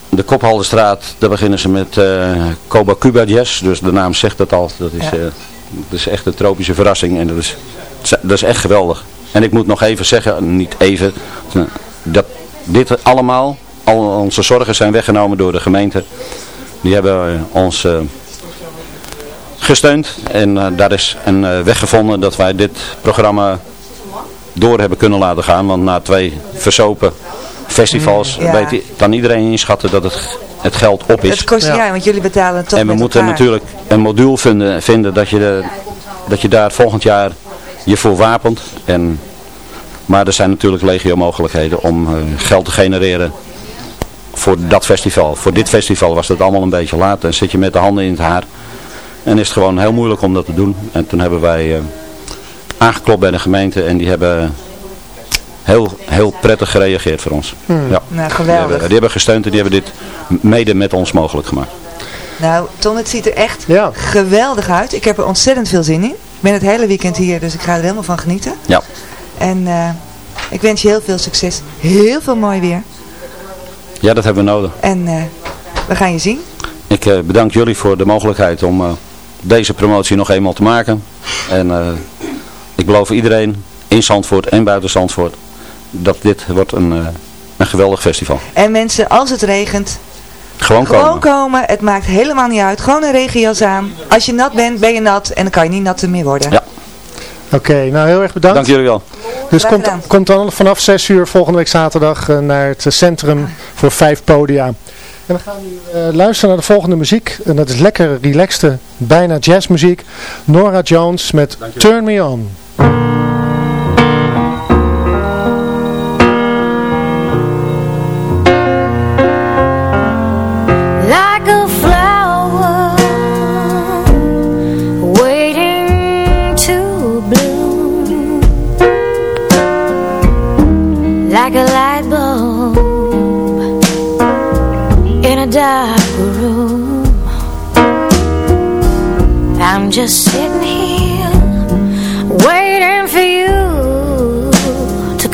de Kophaldenstraat, daar beginnen ze met eh Koba Cuba Jazz. Dus de naam zegt het al. Dat is, Ja. eh, dat is echt een tropische verrassing. En dat is, dat is echt geweldig. En ik moet nog even zeggen, niet even, dat dit allemaal, al onze zorgen zijn weggenomen door de gemeente. Die hebben eh, ons eh, gesteund en eh, daar is een eh, weg gevonden dat wij dit programma door hebben kunnen laten gaan. Want na twee versopen festivals Mm, ja. weet, kan iedereen inschatten dat het, het geld op is. Het kost, ja. want jullie betalen het toch en we moeten elkaar. natuurlijk een module vinden, vinden dat, je de, dat je daar volgend jaar je voor wapent. En, maar er zijn natuurlijk legio mogelijkheden om eh, geld te genereren voor dat festival. Voor dit festival was dat allemaal een beetje laat en zit je met de handen in het haar. En is het gewoon heel moeilijk om dat te doen. En toen hebben wij eh, aangeklopt bij de gemeente en die hebben heel, heel prettig gereageerd voor ons. Hmm. Ja. Nou, Die geweldig. hebben, die hebben gesteund en die hebben dit mede met ons mogelijk gemaakt. Nou, Ton, het ziet er echt Ja. geweldig uit. Ik heb er ontzettend veel zin in. Ik ben het hele weekend hier, dus ik ga er helemaal van genieten. Ja. En eh, ik wens je heel veel succes. Heel veel mooi weer. Ja, dat hebben we nodig. En eh, we gaan je zien. Ik eh, bedank jullie voor de mogelijkheid om eh, deze promotie nog eenmaal te maken. En eh, ik beloof iedereen in Zandvoort en buiten Zandvoort dat dit wordt een, eh, een geweldig festival. En mensen, als het regent, Gewoon komen. gewoon komen. Het maakt helemaal niet uit. Gewoon een regenjas aan. Als je nat bent, ben je nat. En dan kan je niet natter meer worden. Ja. Oké, nou heel erg bedankt. Dank jullie wel. Dus komt, komt dan vanaf 6 uur volgende week zaterdag eh, naar het centrum voor vijf podia. En we gaan nu eh, luisteren naar de volgende muziek. En dat is lekker relaxte, bijna jazzmuziek. Nora Jones met Turn Me On.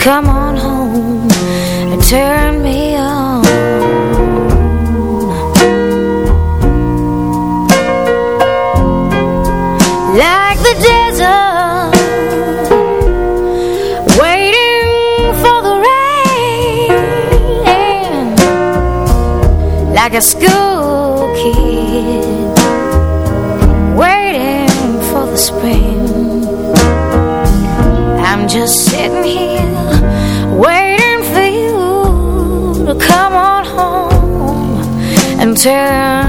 Come on home and turn me on. like the desert, waiting for the rain, like a school kid, turn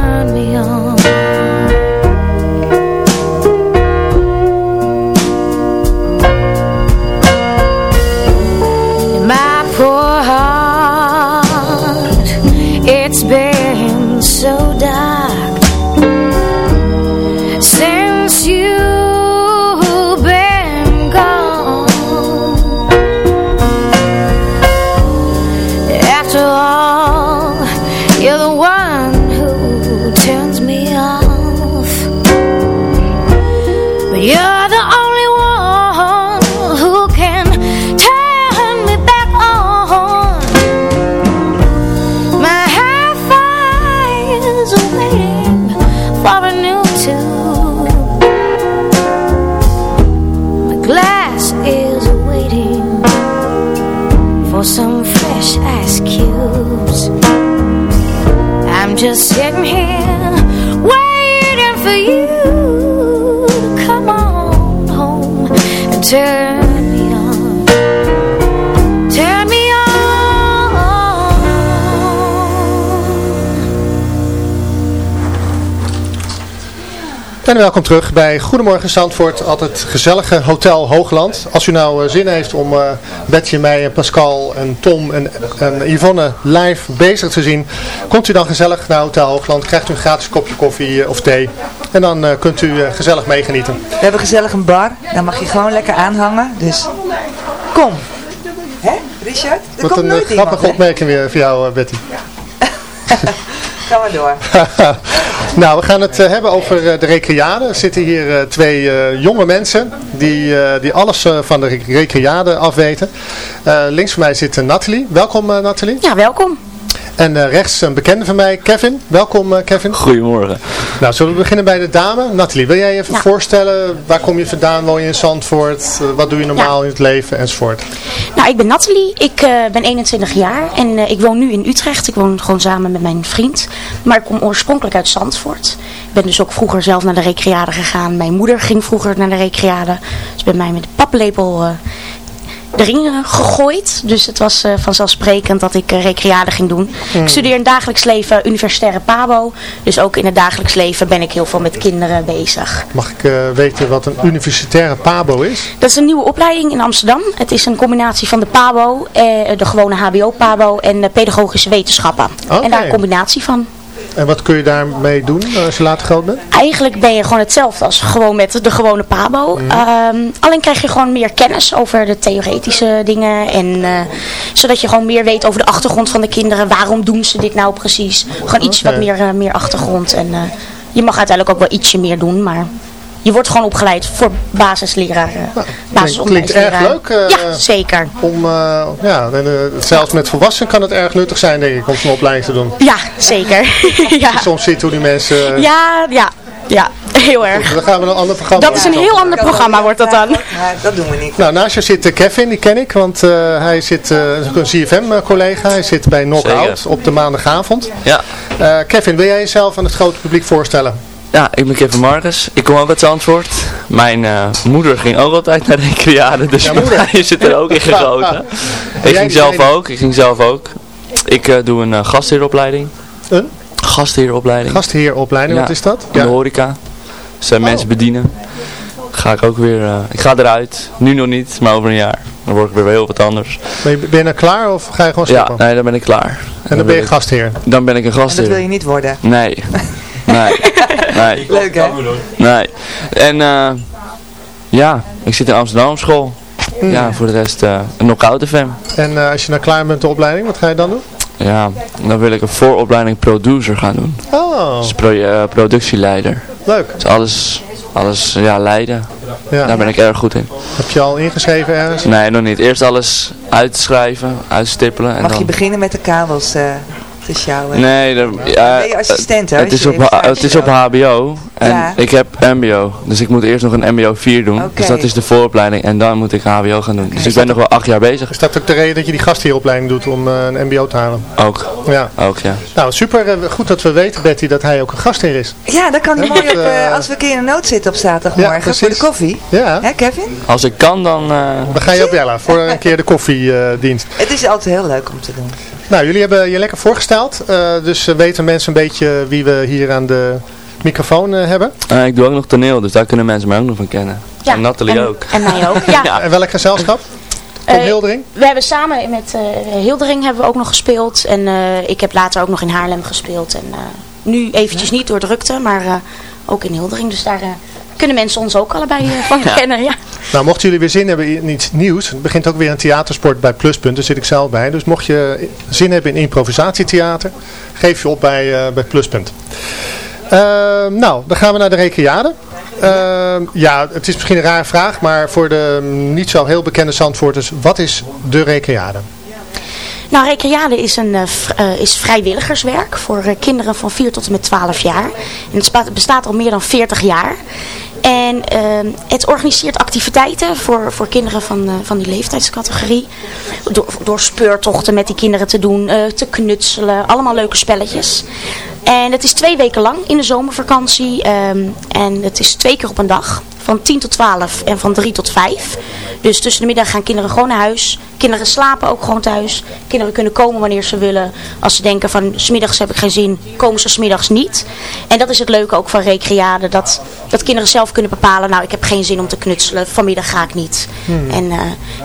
En welkom terug bij Goedemorgen Zandvoort, altijd gezellige Hotel Hoogland. Als u nou uh, zin heeft om uh, Betje, mij en Pascal en Tom en, en, Yvonne live bezig te zien, komt u dan gezellig naar Hotel Hoogland, krijgt u een gratis kopje koffie uh, of thee en dan kunt u gezellig meegenieten. We hebben gezellig een bar, daar mag je gewoon lekker aanhangen, dus kom. Hè, Richard? Er Wat komt een nooit grappige iemand, opmerking weer voor jou, Betty. *laughs* Ga maar door. *laughs* nou, we gaan het uh, hebben over uh, de recreade. Er zitten hier uh, twee jonge mensen die, die alles van de recreade afweten. links van mij zit Nathalie. Welkom Nathalie. Ja, welkom. En rechts een bekende van mij, Kevin. Welkom Kevin. Goedemorgen. Nou, zullen we beginnen bij de dame? Nathalie, wil jij je even ja. voorstellen? Waar kom je vandaan? Woon je in Zandvoort? wat doe je normaal ja. in het leven? Enzovoort. Nou, ik ben Nathalie. Ik uh, ben 21 jaar en uh, ik woon nu in Utrecht. Ik woon gewoon samen met mijn vriend. Maar ik kom oorspronkelijk uit Zandvoort. Ik ben dus ook vroeger zelf naar de recreade gegaan. Mijn moeder ging vroeger naar de recreade. Dus bij mij met de paplepel erin gegooid. Dus het was uh, vanzelfsprekend dat ik uh, recreade ging doen. Hmm. Ik studeer in dagelijks leven universitaire pabo. Dus ook in het dagelijks leven ben ik heel veel met kinderen bezig. Mag ik uh, weten wat een universitaire pabo is? Dat is een nieuwe opleiding in Amsterdam. Het is een combinatie van de pabo, de gewone hbo-pabo en de pedagogische wetenschappen. Okay. En daar een combinatie van. En wat kun je daarmee doen als je later groot bent? Eigenlijk ben je gewoon hetzelfde als gewoon met de gewone pabo. Mm. Um, alleen krijg je gewoon meer kennis over de theoretische dingen. En, uh, zodat je gewoon meer weet over de achtergrond van de kinderen. Waarom doen ze dit nou precies? Gewoon iets Okay. wat meer, uh, meer achtergrond. En uh, je mag uiteindelijk ook wel ietsje meer doen. Maar je wordt gewoon opgeleid voor basisleraar. Nou, klinkt erg leuk. Uh, ja, zeker. Om, uh, ja, en, uh, zelfs met volwassenen kan het erg nuttig zijn, denk ik, om zo'n opleiding te doen. Ja, zeker. *laughs* ja. Soms ziet hoe die mensen... Ja, ja. Ja, heel erg. Goed, dan gaan we een ander programma Dat is een heel ander programma, wordt dat dan. Ja, dat doen we niet. Nou, naast je zit Kevin, die ken ik, want uh, hij zit, uh, een CFM-collega, hij zit bij Knockout op de maandagavond. Ja. Uh, Kevin, wil jij jezelf aan het grote publiek voorstellen? Ja, ik ben Kevin Marcus. Ik kom ook uit Zandvoort. Mijn uh, moeder ging ook altijd naar de recreade, dus ja, *laughs* je zit er ook in gegoten. *laughs* ik ging zelf ook, ik ging zelf ook. Ik uh, doe een uh, gastheeropleiding. Een? Gastheeropleiding. Gastheeropleiding, ja. wat is dat? In ja. de horeca. Zijn oh. mensen bedienen. Ga ik ook weer, ik ga eruit. Nu nog niet, maar over een jaar. Dan word ik weer heel wat anders. Ben je, ben je nou klaar of ga je gewoon stoppen? Ja, nee, dan ben ik klaar. En dan, dan ben je gastheer? Dan ben ik een gastheer. En dat wil je niet worden? Nee. *laughs* Nee. nee. *laughs* Leuk hè? Nee. En uh, ja, ik zit in Amsterdam op school. Mm. Ja, voor de rest uh, een knock-out FM. En uh, als je nou klaar bent met de opleiding, wat ga je dan doen? Ja, dan wil ik een vooropleiding producer gaan doen. Oh. Dus pro productieleider. Leuk. Dus alles, alles ja, leiden. Ja. Daar ben ik erg goed in. Heb je al ingeschreven ergens? Nee, nog niet. Eerst alles uitschrijven, uitstippelen. En Mag dan... je beginnen met de kabels? Te sjouwen. Nee, de, ja, ben je assistent hè? Het is, op, het is op hbo en ja. ik heb mbo. Dus ik moet eerst nog een mbo 4 doen. Okay. Dus dat is de vooropleiding en dan moet ik hbo gaan doen. Okay. Dus ik ben nog wel acht jaar bezig. Is dat ook de reden dat je die gastheeropleiding doet om uh, een mbo te halen? Ook. Ja. Ook, ja. Nou, super. Uh, goed dat we weten, Betty, dat hij ook een gastheer is. Ja, dat kan hij mooi op, uh, als we een keer in een nood zitten op zaterdagmorgen ja, voor de koffie. Ja. Hè, Kevin? Als ik kan, dan... dan ga je op bellen voor een keer de koffiedienst. Het is altijd heel leuk om te doen. Nou, jullie hebben je lekker voorgesteld. Uh, dus uh, weten mensen een beetje wie we hier aan de microfoon uh, hebben. ik doe ook nog toneel, dus daar kunnen mensen mij ook nog van kennen. Ja, en Nathalie en, ook. En mij ook, ja. *laughs* ja. En welk gezelschap? Tom Hildering? We hebben samen met Hildering hebben we ook nog gespeeld. En ik heb later ook nog in Haarlem gespeeld. En nu eventjes niet door drukte, maar ook in Hildering. Dus daar kunnen mensen ons ook allebei uh, van ja. kennen. Ja. Nou, mochten jullie weer zin hebben in iets nieuws, het begint ook weer een theatersport bij Pluspunt, daar zit ik zelf bij. Dus mocht je zin hebben in improvisatietheater, geef je op bij, uh, bij Pluspunt. Uh, nou, dan gaan we naar de recreade. ja, het is misschien een rare vraag, maar voor de niet zo heel bekende Zandvoorters, wat is de recreade? Nou, Recreade is, een, uh, is vrijwilligerswerk voor uh, kinderen van 4 tot en met 12 jaar. En het bestaat al meer dan 40 jaar. En uh, het organiseert activiteiten voor, voor kinderen van, van die leeftijdscategorie. Door, door speurtochten met die kinderen te doen, te knutselen, allemaal leuke spelletjes. En het is twee weken lang in de zomervakantie. Um, en het is twee keer op een dag. Van 10 tot 12 en van 3 tot 5. Dus tussen de middag gaan kinderen gewoon naar huis. Kinderen slapen ook gewoon thuis. Kinderen kunnen komen wanneer ze willen. Als ze denken van, smiddags heb ik geen zin, komen ze smiddags niet. En dat is het leuke ook van Recreade. Dat, dat kinderen zelf kunnen bepalen, nou ik heb geen zin om te knutselen. Vanmiddag ga ik niet. Hmm. En eh,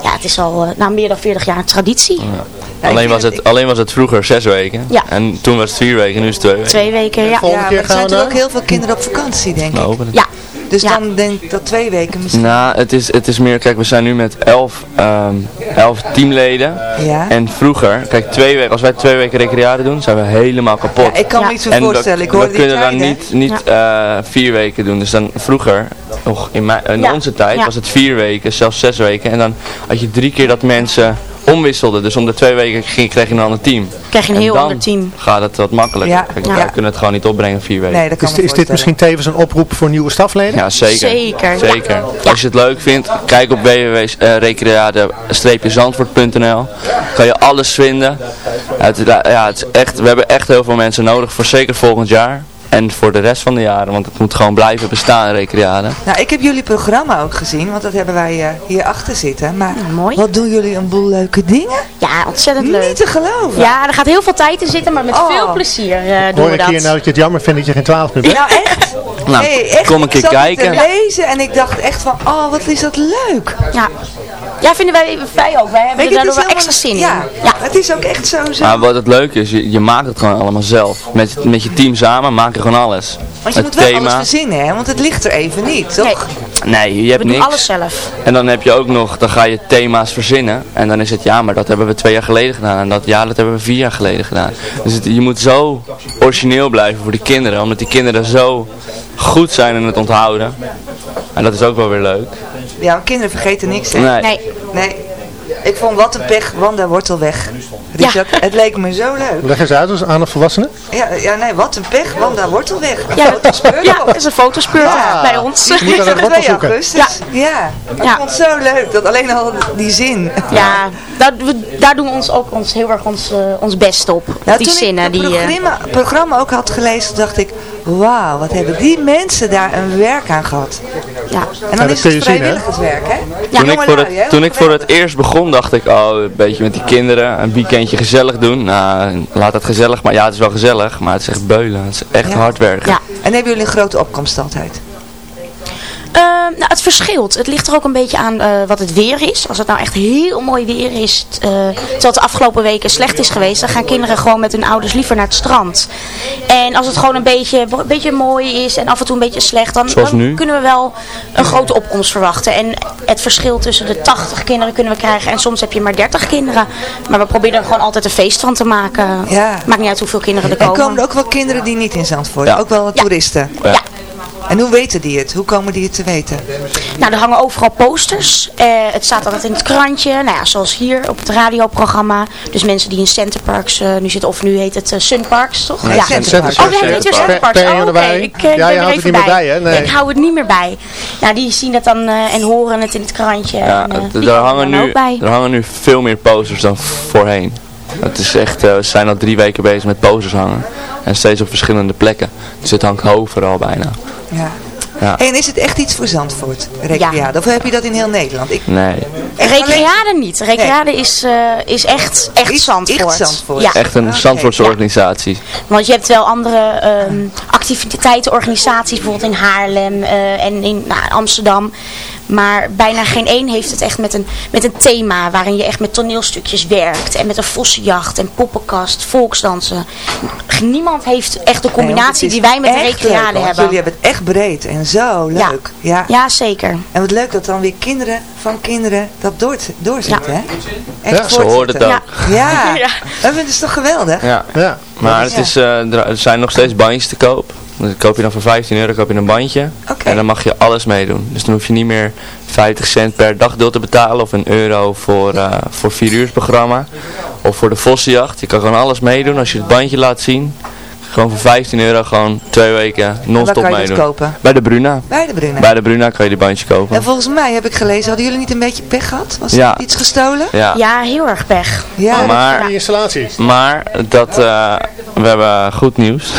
ja, het is al uh, nou, meer dan 40 jaar een traditie. Ja, alleen, was het, alleen was het vroeger zes weken. Ja. En toen was het vier weken, nu is het twee weken. Twee weken, ja. Ja, maar er zijn er ook heel veel kinderen op vakantie, denk ik. Nou, Ja. Dus dan denk ik dat twee weken misschien. Nou, het is, het is meer, kijk, we zijn nu met elf, um, elf teamleden. Ja. En vroeger, kijk, twee weken, als wij twee weken recreade doen, zijn we helemaal kapot. Ja, ik kan me niet zo en voorstellen. We, ik hoorde we kunnen dan niet, niet uh, vier weken doen. Dus dan vroeger, nog in, mijn, in Ja. onze tijd, Ja. was het vier weken, zelfs zes weken. En dan had je drie keer dat mensen omwisselden. Dus om de twee weken ging, kreeg je een ander team. Krijg je een En heel dan ander team. gaat het wat makkelijker. Ja. Kijk, Ja. Wij kunnen het gewoon niet opbrengen vier weken. Nee, dat kan Is, is dit misschien tevens een oproep voor nieuwe stafleden? Ja, zeker. Zeker, Zeker. ja. Als je het leuk vindt, kijk op www.recreade-zandvoort.nl kan je alles vinden. Het, ja, het is echt, we hebben echt heel veel mensen nodig, voor zeker volgend jaar. En voor de rest van de jaren, want het moet gewoon blijven bestaan, Recreade. Nou, ik heb jullie programma ook gezien, want dat hebben wij eh, hier achter zitten. Maar mooi. wat doen jullie een boel leuke dingen? Ja, ontzettend leuk. Niet te geloven. Ja, er gaat heel veel tijd in zitten, maar met Oh. veel plezier eh, doen Hoor we ik dat. hier nou dat je het jammer vindt dat je geen 12 meer bent? Nou, echt. Nou, Hey, echt, kom een keer ik kijken. te lezen en ik dacht echt van, oh, wat is dat leuk. Ja. Ja, vinden wij, wij ook. Wij hebben Weet er daardoor wel extra zin helemaal- in. Ja, het is ook echt zo. zo. Maar wat het leuke is, je, je maakt het gewoon allemaal zelf. Met, met je team samen maak je gewoon alles. Want je het moet wel alles verzinnen, hè? Want het ligt er even niet, toch? Nee, je hebt niks. alles zelf. En dan heb je ook nog, dan ga je thema's verzinnen. En dan is het, ja, maar dat hebben we twee jaar geleden gedaan. En dat, ja, dat hebben we vier jaar geleden gedaan. Dus het- je moet zo origineel blijven voor die kinderen. Omdat die kinderen zo goed zijn in het onthouden. En dat is ook wel weer leuk. Ja, kinderen vergeten niks, hè? Nee. Nee. Nee. Ik vond wat een pech, Wanda Wortel weg. Richard, het leek me zo leuk. Leg eens uit als aan de volwassenen. Ja, ja, nee, wat een pech, Wanda Wortel weg. Ja, Fotospeur ja, dat is een fotospeurt Ah. bij ons. Je moet 2 wortel zoeken. augustus. Ja. Ik Ja. vond het zo leuk, dat alleen al die zin. Ja, daar, we- daar doen we ons ook ons, heel erg ons, eh, ons best op. Nou, die toen zinnen. ik het eh, programma, programma ook had gelezen, dacht ik, wauw, wat hebben die mensen daar een werk aan gehad. ja. En dan dat is het vrijwilligerswerk, hè? Toen, ik voor, het, toen ik voor het eerst begon, dacht ik, oh, een beetje met die kinderen, een weekendje gezellig doen. Nou, laat het gezellig, maar ja, het is wel gezellig, maar het is echt beulen. Het is echt Ja. hard werken. Ja. En hebben jullie een grote opkomst altijd? Eh, nou, het verschilt. Het ligt er ook een beetje aan eh, wat het weer is. Als het nou echt heel mooi weer is, t- eh, terwijl het de afgelopen weken slecht is geweest, dan gaan kinderen gewoon met hun ouders liever naar het strand. En als het gewoon een beetje, een beetje mooi is en af en toe een beetje slecht, dan, dan kunnen we wel een grote opkomst verwachten. En het verschil tussen de 80 kinderen kunnen we krijgen en soms heb je maar 30 kinderen. Maar we proberen er gewoon altijd een feest van te maken. Ja. Maakt niet uit hoeveel kinderen er En komen. komen er ook wel kinderen die niet in Zandvoort, Ja. ook wel toeristen. Ja. En hoe weten die het? Hoe komen die het te weten? Nou, er hangen overal posters. Eh, het staat altijd in het krantje. Nou ja, zoals hier op het radioprogramma. Dus mensen die in Centerparks uh, nu zitten, of nu heet het uh, Sunparks, toch? Nee, ja, Centerparks. Oh, nee, niet weer Centerparks. Oh. Ik, uh, Ja, je ben er houdt het even niet meer bij, hè? Nee. Ik hou het niet meer bij. Ja, die zien het dan uh, en horen het in het krantje. Ja, en, uh, er, hangen nu, er hangen nu veel meer posters dan voorheen. Het is echt, uh, we zijn al drie weken bezig met posters hangen. En steeds op verschillende plekken. Dus het hangt overal bijna. Ja. Ja. En is het echt iets voor Zandvoort, Recreade? Of heb je dat in heel Nederland? Ik, Nee. Recreade niet. Recreade is, uh, is echt, echt Is Zandvoort. echt Zandvoort. Ja. Echt een Oké, Zandvoortse ja. organisatie. Want je hebt wel andere um, activiteitenorganisaties, bijvoorbeeld in Haarlem uh, en in nou, Amsterdam. Maar bijna geen één heeft het echt met een, met een thema waarin je echt met toneelstukjes werkt. En met een vossenjacht en poppenkast, volksdansen. Niemand heeft echt de combinatie nee, die wij met de leuk, want hebben. Jullie hebben het echt breed en zo leuk. Ja. ja, zeker. En wat leuk dat dan weer kinderen van kinderen dat door, doorzetten, Ja. hè? Echt Ja, ze hoorden het ook. Ja, Ja. dat vinden ze toch geweldig? Ja. Ja. Maar het is, uh, er zijn nog steeds bandjes te koop. Dan koop je dan voor 15 euro koop je een bandje. En dan mag je alles meedoen. Dus dan hoef je niet meer 50 cent per dagdeel te betalen. Of een euro voor, uh, voor 4 uur programma. Of voor de vossenjacht. Je kan gewoon alles meedoen als je het bandje laat zien. Gewoon voor 15 euro gewoon twee weken non-stop kan je meedoen. dat kopen? Bij de Bruna. Bij de Bruna. Bij de Bruna kan je die bandje kopen. En volgens mij heb ik gelezen, hadden jullie niet een beetje pech gehad? Was Ja. er iets gestolen? Ja. Ja, heel erg pech. Ja. Maar, Die installaties. maar dat, uh, we hebben goed nieuws.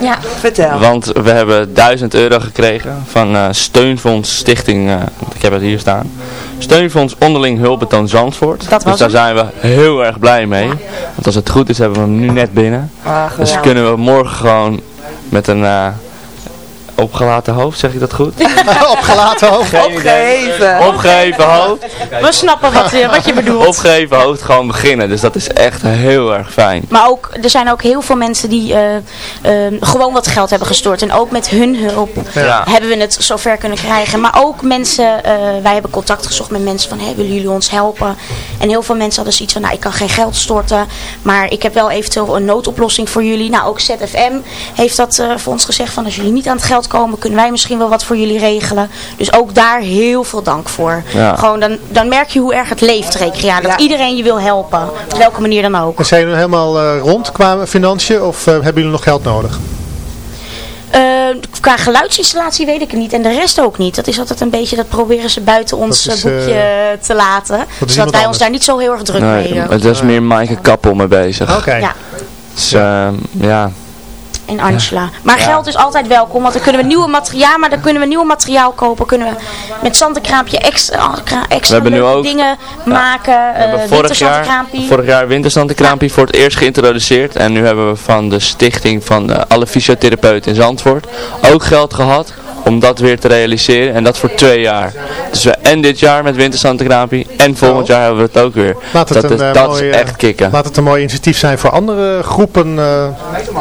Ja. Vertel. Want we hebben 1000 euro gekregen van uh, Steunfonds Stichting, uh, ik heb het hier staan, Steunfonds Onderling Hulpbetoon Zandvoort. Dat was dus daar zijn we heel erg blij mee. Want als het goed is hebben we hem nu net binnen. Ah, dus kunnen we morgen gewoon met een eh, opgelaten hoofd, zeg ik dat goed? *laughs* Opgelaten hoofd. Opgeheven. Opgeheven hoofd. We snappen wat, je- wat je bedoelt. Opgeheven hoofd gewoon beginnen. Dus dat is echt heel erg fijn. Maar ook, er zijn ook heel veel mensen die eh, eh, gewoon wat geld hebben gestort. En ook met hun hulp Ja. hebben we het zover kunnen krijgen. Maar ook mensen, eh, wij hebben contact gezocht met mensen van, hey, willen jullie ons helpen? En heel veel mensen hadden zoiets van, nou ik kan geen geld storten. Maar ik heb wel eventueel een noodoplossing voor jullie. Nou ook ZFM heeft dat eh, voor ons gezegd van, als jullie niet aan het geld komen, kunnen wij misschien wel wat voor jullie regelen. Dus ook daar heel veel dank voor. Ja. Gewoon, dan, dan merk je hoe erg het leeft, Recrea. Dat iedereen je wil helpen. Op welke manier dan ook. En zijn jullie helemaal eh, rond qua financiën of eh, hebben jullie nog geld nodig? Eh, qua geluidsinstallatie weet ik het niet. En de rest ook niet. Dat is altijd een beetje, dat proberen ze buiten ons Dat is, boekje te laten. Zodat wij ons daar niet zo heel erg druk Nee, mee het is meer Maaike Kappel mee bezig. Oké. Ja. Dus eh, ja, Angela. Maar geld is altijd welkom. Want dan kunnen we nieuwe materiaal, maar dan kunnen we nieuw materiaal kopen. Kunnen we met Zandenkraampje extra, extra nu ook- dingen maken. We hebben Uh, vorig jaar, vorig jaar voor het eerst geïntroduceerd. En nu hebben we van de stichting van alle fysiotherapeuten in Zandvoort ook geld gehad om dat weer te realiseren. En dat voor twee jaar. Dus we en dit jaar met Winterstandenkraampie en volgend jaar hebben we het ook weer. Laat het dat een, is, eh, dat mooi, is eh, echt kicken. Laat het een mooi initiatief zijn voor andere groepen, eh,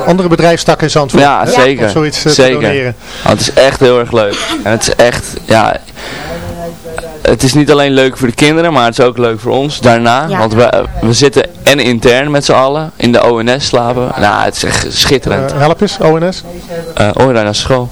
andere bedrijfstakken in Zandvoort. Ja, zeker. Om zoiets eh, te zeker. doneren. Want het is echt heel erg leuk. En het is echt, ja... Het is niet alleen leuk voor de kinderen, maar het is ook leuk voor ons daarna. Ja. Want we, we zitten en intern met z'n allen, in de ONS slapen. Nou, het is echt schitterend. Eh, help eens, ONS. Eh oh, naar school.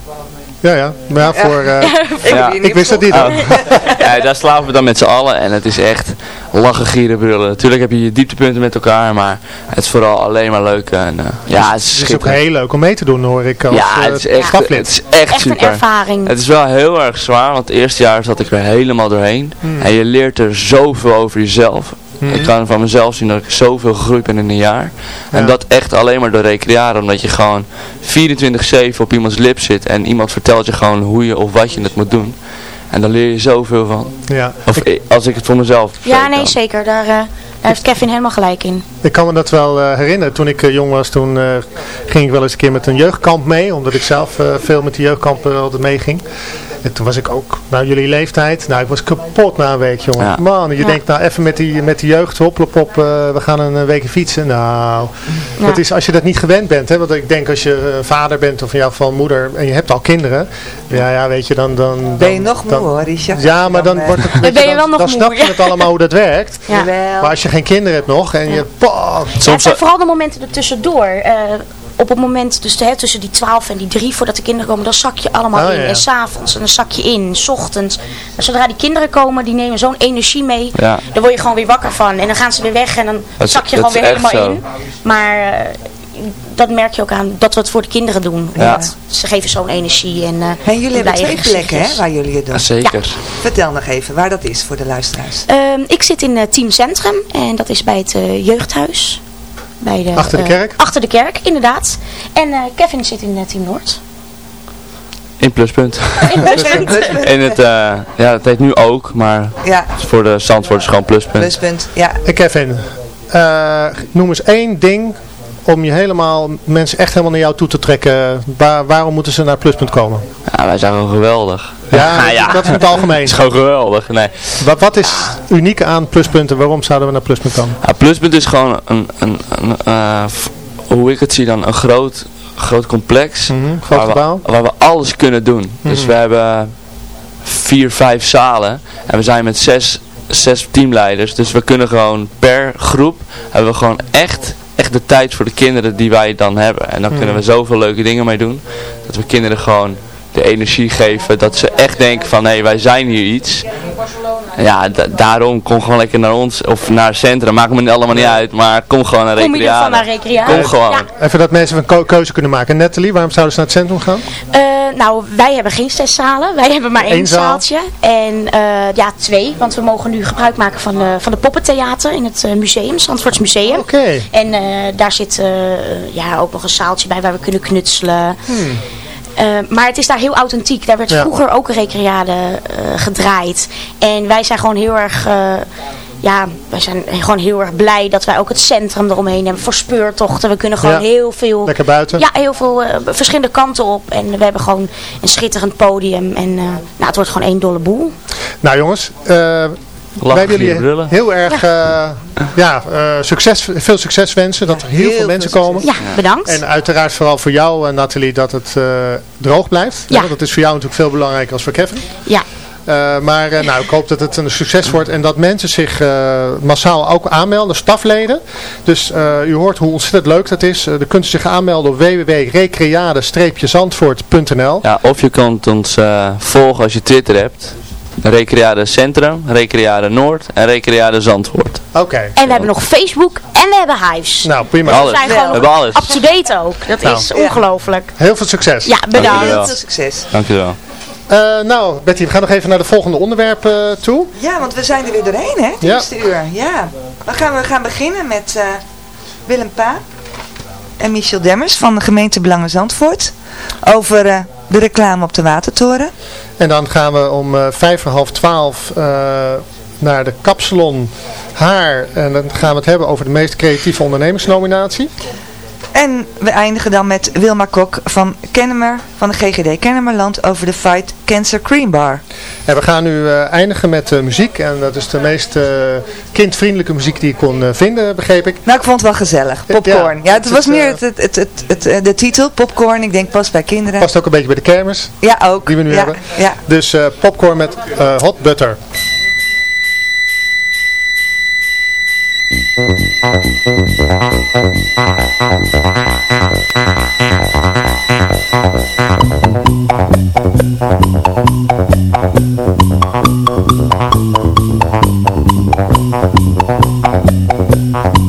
Ja, ja. Maar ja, voor... eh, *laughs* Ja. ik wist het niet. Oh. *laughs* ja, daar slapen we dan met z'n allen en het is echt lachen, gieren, brullen. Natuurlijk heb je je dieptepunten met elkaar, maar het is vooral alleen maar leuk. En, eh, ja, het is Het is ook heel leuk om mee te doen, hoor ik. Als, Ja, eh, het is echt, het is echt, Echt een super. ervaring. Het is wel heel erg zwaar, want het eerste jaar zat ik er helemaal doorheen. Hmm. En je leert er zoveel over jezelf. Hmm. Ik kan van mezelf zien dat ik zoveel gegroeid ben in een jaar. En dat echt alleen maar door recreëren, omdat je gewoon 24-7 op iemands lip zit. En iemand vertelt je gewoon hoe je of wat je het moet doen. En daar leer je zoveel van. Ja. Of als ik het voor mezelf Ja, nee, zeker. Daar, eh, daar heeft Kevin helemaal gelijk in. Ik kan me dat wel eh, herinneren. Toen ik eh, jong was, toen eh, ging ik wel eens een keer met een jeugdkamp mee. Omdat ik zelf eh, veel met die jeugdkampen altijd meeging. En toen was ik ook, nou jullie leeftijd, nou ik was kapot na een week jongen. Ja. Man, je Ja. denkt nou even met die, met die jeugd, hoplepop, eh we gaan een weekje fietsen. Nou, Ja. dat is als je dat niet gewend bent. Hè, want ik denk als je vader bent of in jouw geval moeder en je hebt al kinderen. Ja, ja weet je, dan... dan Ben je dan- nog moe dan- hoor, Richard. Ja, maar dan wordt het... Dan weet ben je dan, wel nog dan moe, snap je het allemaal hoe dat werkt. Maar als je geen kinderen hebt nog en je... Ja, het Soms, zijn vooral de momenten ertussendoor. eh op het moment dus, hè, tussen die 12 en die 3 voordat de kinderen komen, dan zak je allemaal Oh, in. ja. En s'avonds en dan zak je in, s ochtends. Maar zodra die kinderen komen, die nemen zo'n energie mee. Ja. Daar word je gewoon weer wakker van. En dan gaan ze weer weg en dan Dat zak je gewoon weer helemaal zo. in. Maar eh, dat merk je ook aan dat we het voor de kinderen doen. Ja. Ze geven zo'n energie. En, eh, En jullie hebben twee plekken hè, waar jullie het doen. Ja, zeker. Vertel nog even waar dat is voor de luisteraars. Ehm, ik zit in eh, Team Centrum en dat is bij het eh, jeugdhuis. Bij de, Achter de kerk? achter de kerk, inderdaad. En eh, Kevin zit in Team Noord. In pluspunt. In Pluspunt. *laughs* en het, eh, ja, het heet nu ook, maar Ja, voor de Zandvoort is het gewoon pluspunt. pluspunt. Ja. Kevin, eh, noem eens één ding om je helemaal, mensen echt helemaal naar jou toe te trekken. Waar, waarom moeten ze naar Pluspunt komen? Ja, wij zijn gewoon geweldig. Ja, dat is in het algemeen. *laughs* Het is gewoon geweldig. Nee. Wat, wat is uniek aan Pluspunt en waarom zouden we naar Pluspunt komen? Ja, pluspunt is gewoon een, een, een eh, hoe ik het zie dan, een groot, groot complex. Mhm, groot waar, we, waar we alles kunnen doen. Dus Mhm. we hebben vier, vijf zalen. En we zijn met zes, zes teamleiders. Dus we kunnen gewoon per groep, hebben we gewoon echt, echt de tijd voor de kinderen die wij dan hebben. En dan kunnen we zoveel leuke dingen mee doen. Dat we kinderen gewoon de energie geven. Dat ze echt denken van, hé, wij zijn hier iets. Ja, da- daarom kom gewoon lekker naar ons of naar het centrum. Maakt me allemaal niet uit, maar kom gewoon naar Kom naar recreatie. Kom gewoon. Ja. Even dat mensen een keuze kunnen maken. Nathalie, waarom zouden ze naar het centrum gaan? Eh, nou, wij hebben geen zes zalen. Wij hebben maar één, zaal. zaaltje. En eh, ja, twee. Want we mogen nu gebruik maken van, de, van de poppentheater in het eh, museum, Zandvoorts Museum. Oké. En daar zit ja, ook nog een zaaltje bij waar we kunnen knutselen. Hmm. Maar het is daar heel authentiek. Daar werd Ja. vroeger ook een recreade gedraaid. En wij zijn gewoon heel erg... ja, wij zijn gewoon heel erg blij dat wij ook het centrum eromheen hebben voor speurtochten. We kunnen gewoon Ja. heel veel... Lekker buiten. Ja, heel veel eh, verschillende kanten op. En we hebben gewoon een schitterend podium. En eh, nou, het wordt gewoon één dolle boel. Nou jongens, eh, wij willen je brullen. heel erg eh, ja, eh, succes, veel succes wensen. Dat er heel, Heel veel mensen succes. komen. Ja, bedankt. En uiteraard vooral voor jou, Nathalie, dat het eh, droog blijft. Ja. Dat is voor jou natuurlijk veel belangrijker als voor Kevin. Ja. Eh, maar eh, nou, ik hoop dat het een succes wordt en dat mensen zich eh, massaal ook aanmelden, stafleden. Dus eh, u hoort hoe ontzettend leuk dat is. Uh, dan kunt u zich aanmelden op www.recreade-zandvoort.nl Ja, of je kunt ons eh, volgen als je Twitter hebt. Recreade Centrum, Recreade Noord en Recreade Zandvoort. Oké. En we hebben nog Facebook en we hebben Hives. Nou, prima. We Alles. zijn We gewoon hebben alles. up-to-date ook. Dat Nou. is ongelooflijk. Heel veel succes. Ja, bedankt. Heel veel succes. Dankjewel. Eh, nou, Betty, we gaan nog even naar de volgende onderwerpen toe. Ja, want we zijn er weer doorheen, hè? Het Ja. eerste uur. Ja. Dan gaan we gaan beginnen met eh, Willem Pa en Michel Demmers van de gemeente Belangen Zandvoort. Over eh, de reclame op de Watertoren. En dan gaan we om eh, vijf voor half twaalf eh, naar de kapsalon Haar. En dan gaan we het hebben over de meest creatieve ondernemingsnominatie. En we eindigen dan met Wilma Kok van Kennemer, van de GGD Kennemerland over de Fight Cancer Cream Bar. En we gaan nu eh, eindigen met eh, muziek. En dat is de meest eh, kindvriendelijke muziek die ik kon vinden, begreep ik. Nou, ik vond het wel gezellig. Popcorn. Ja, Ja, het het was meer het, het, het, de titel, popcorn. Ik denk pas bij kinderen. Past ook een beetje bij de kermis Ja, ook. die we nu ja, hebben. Ja. Dus popcorn met hot butter. Thank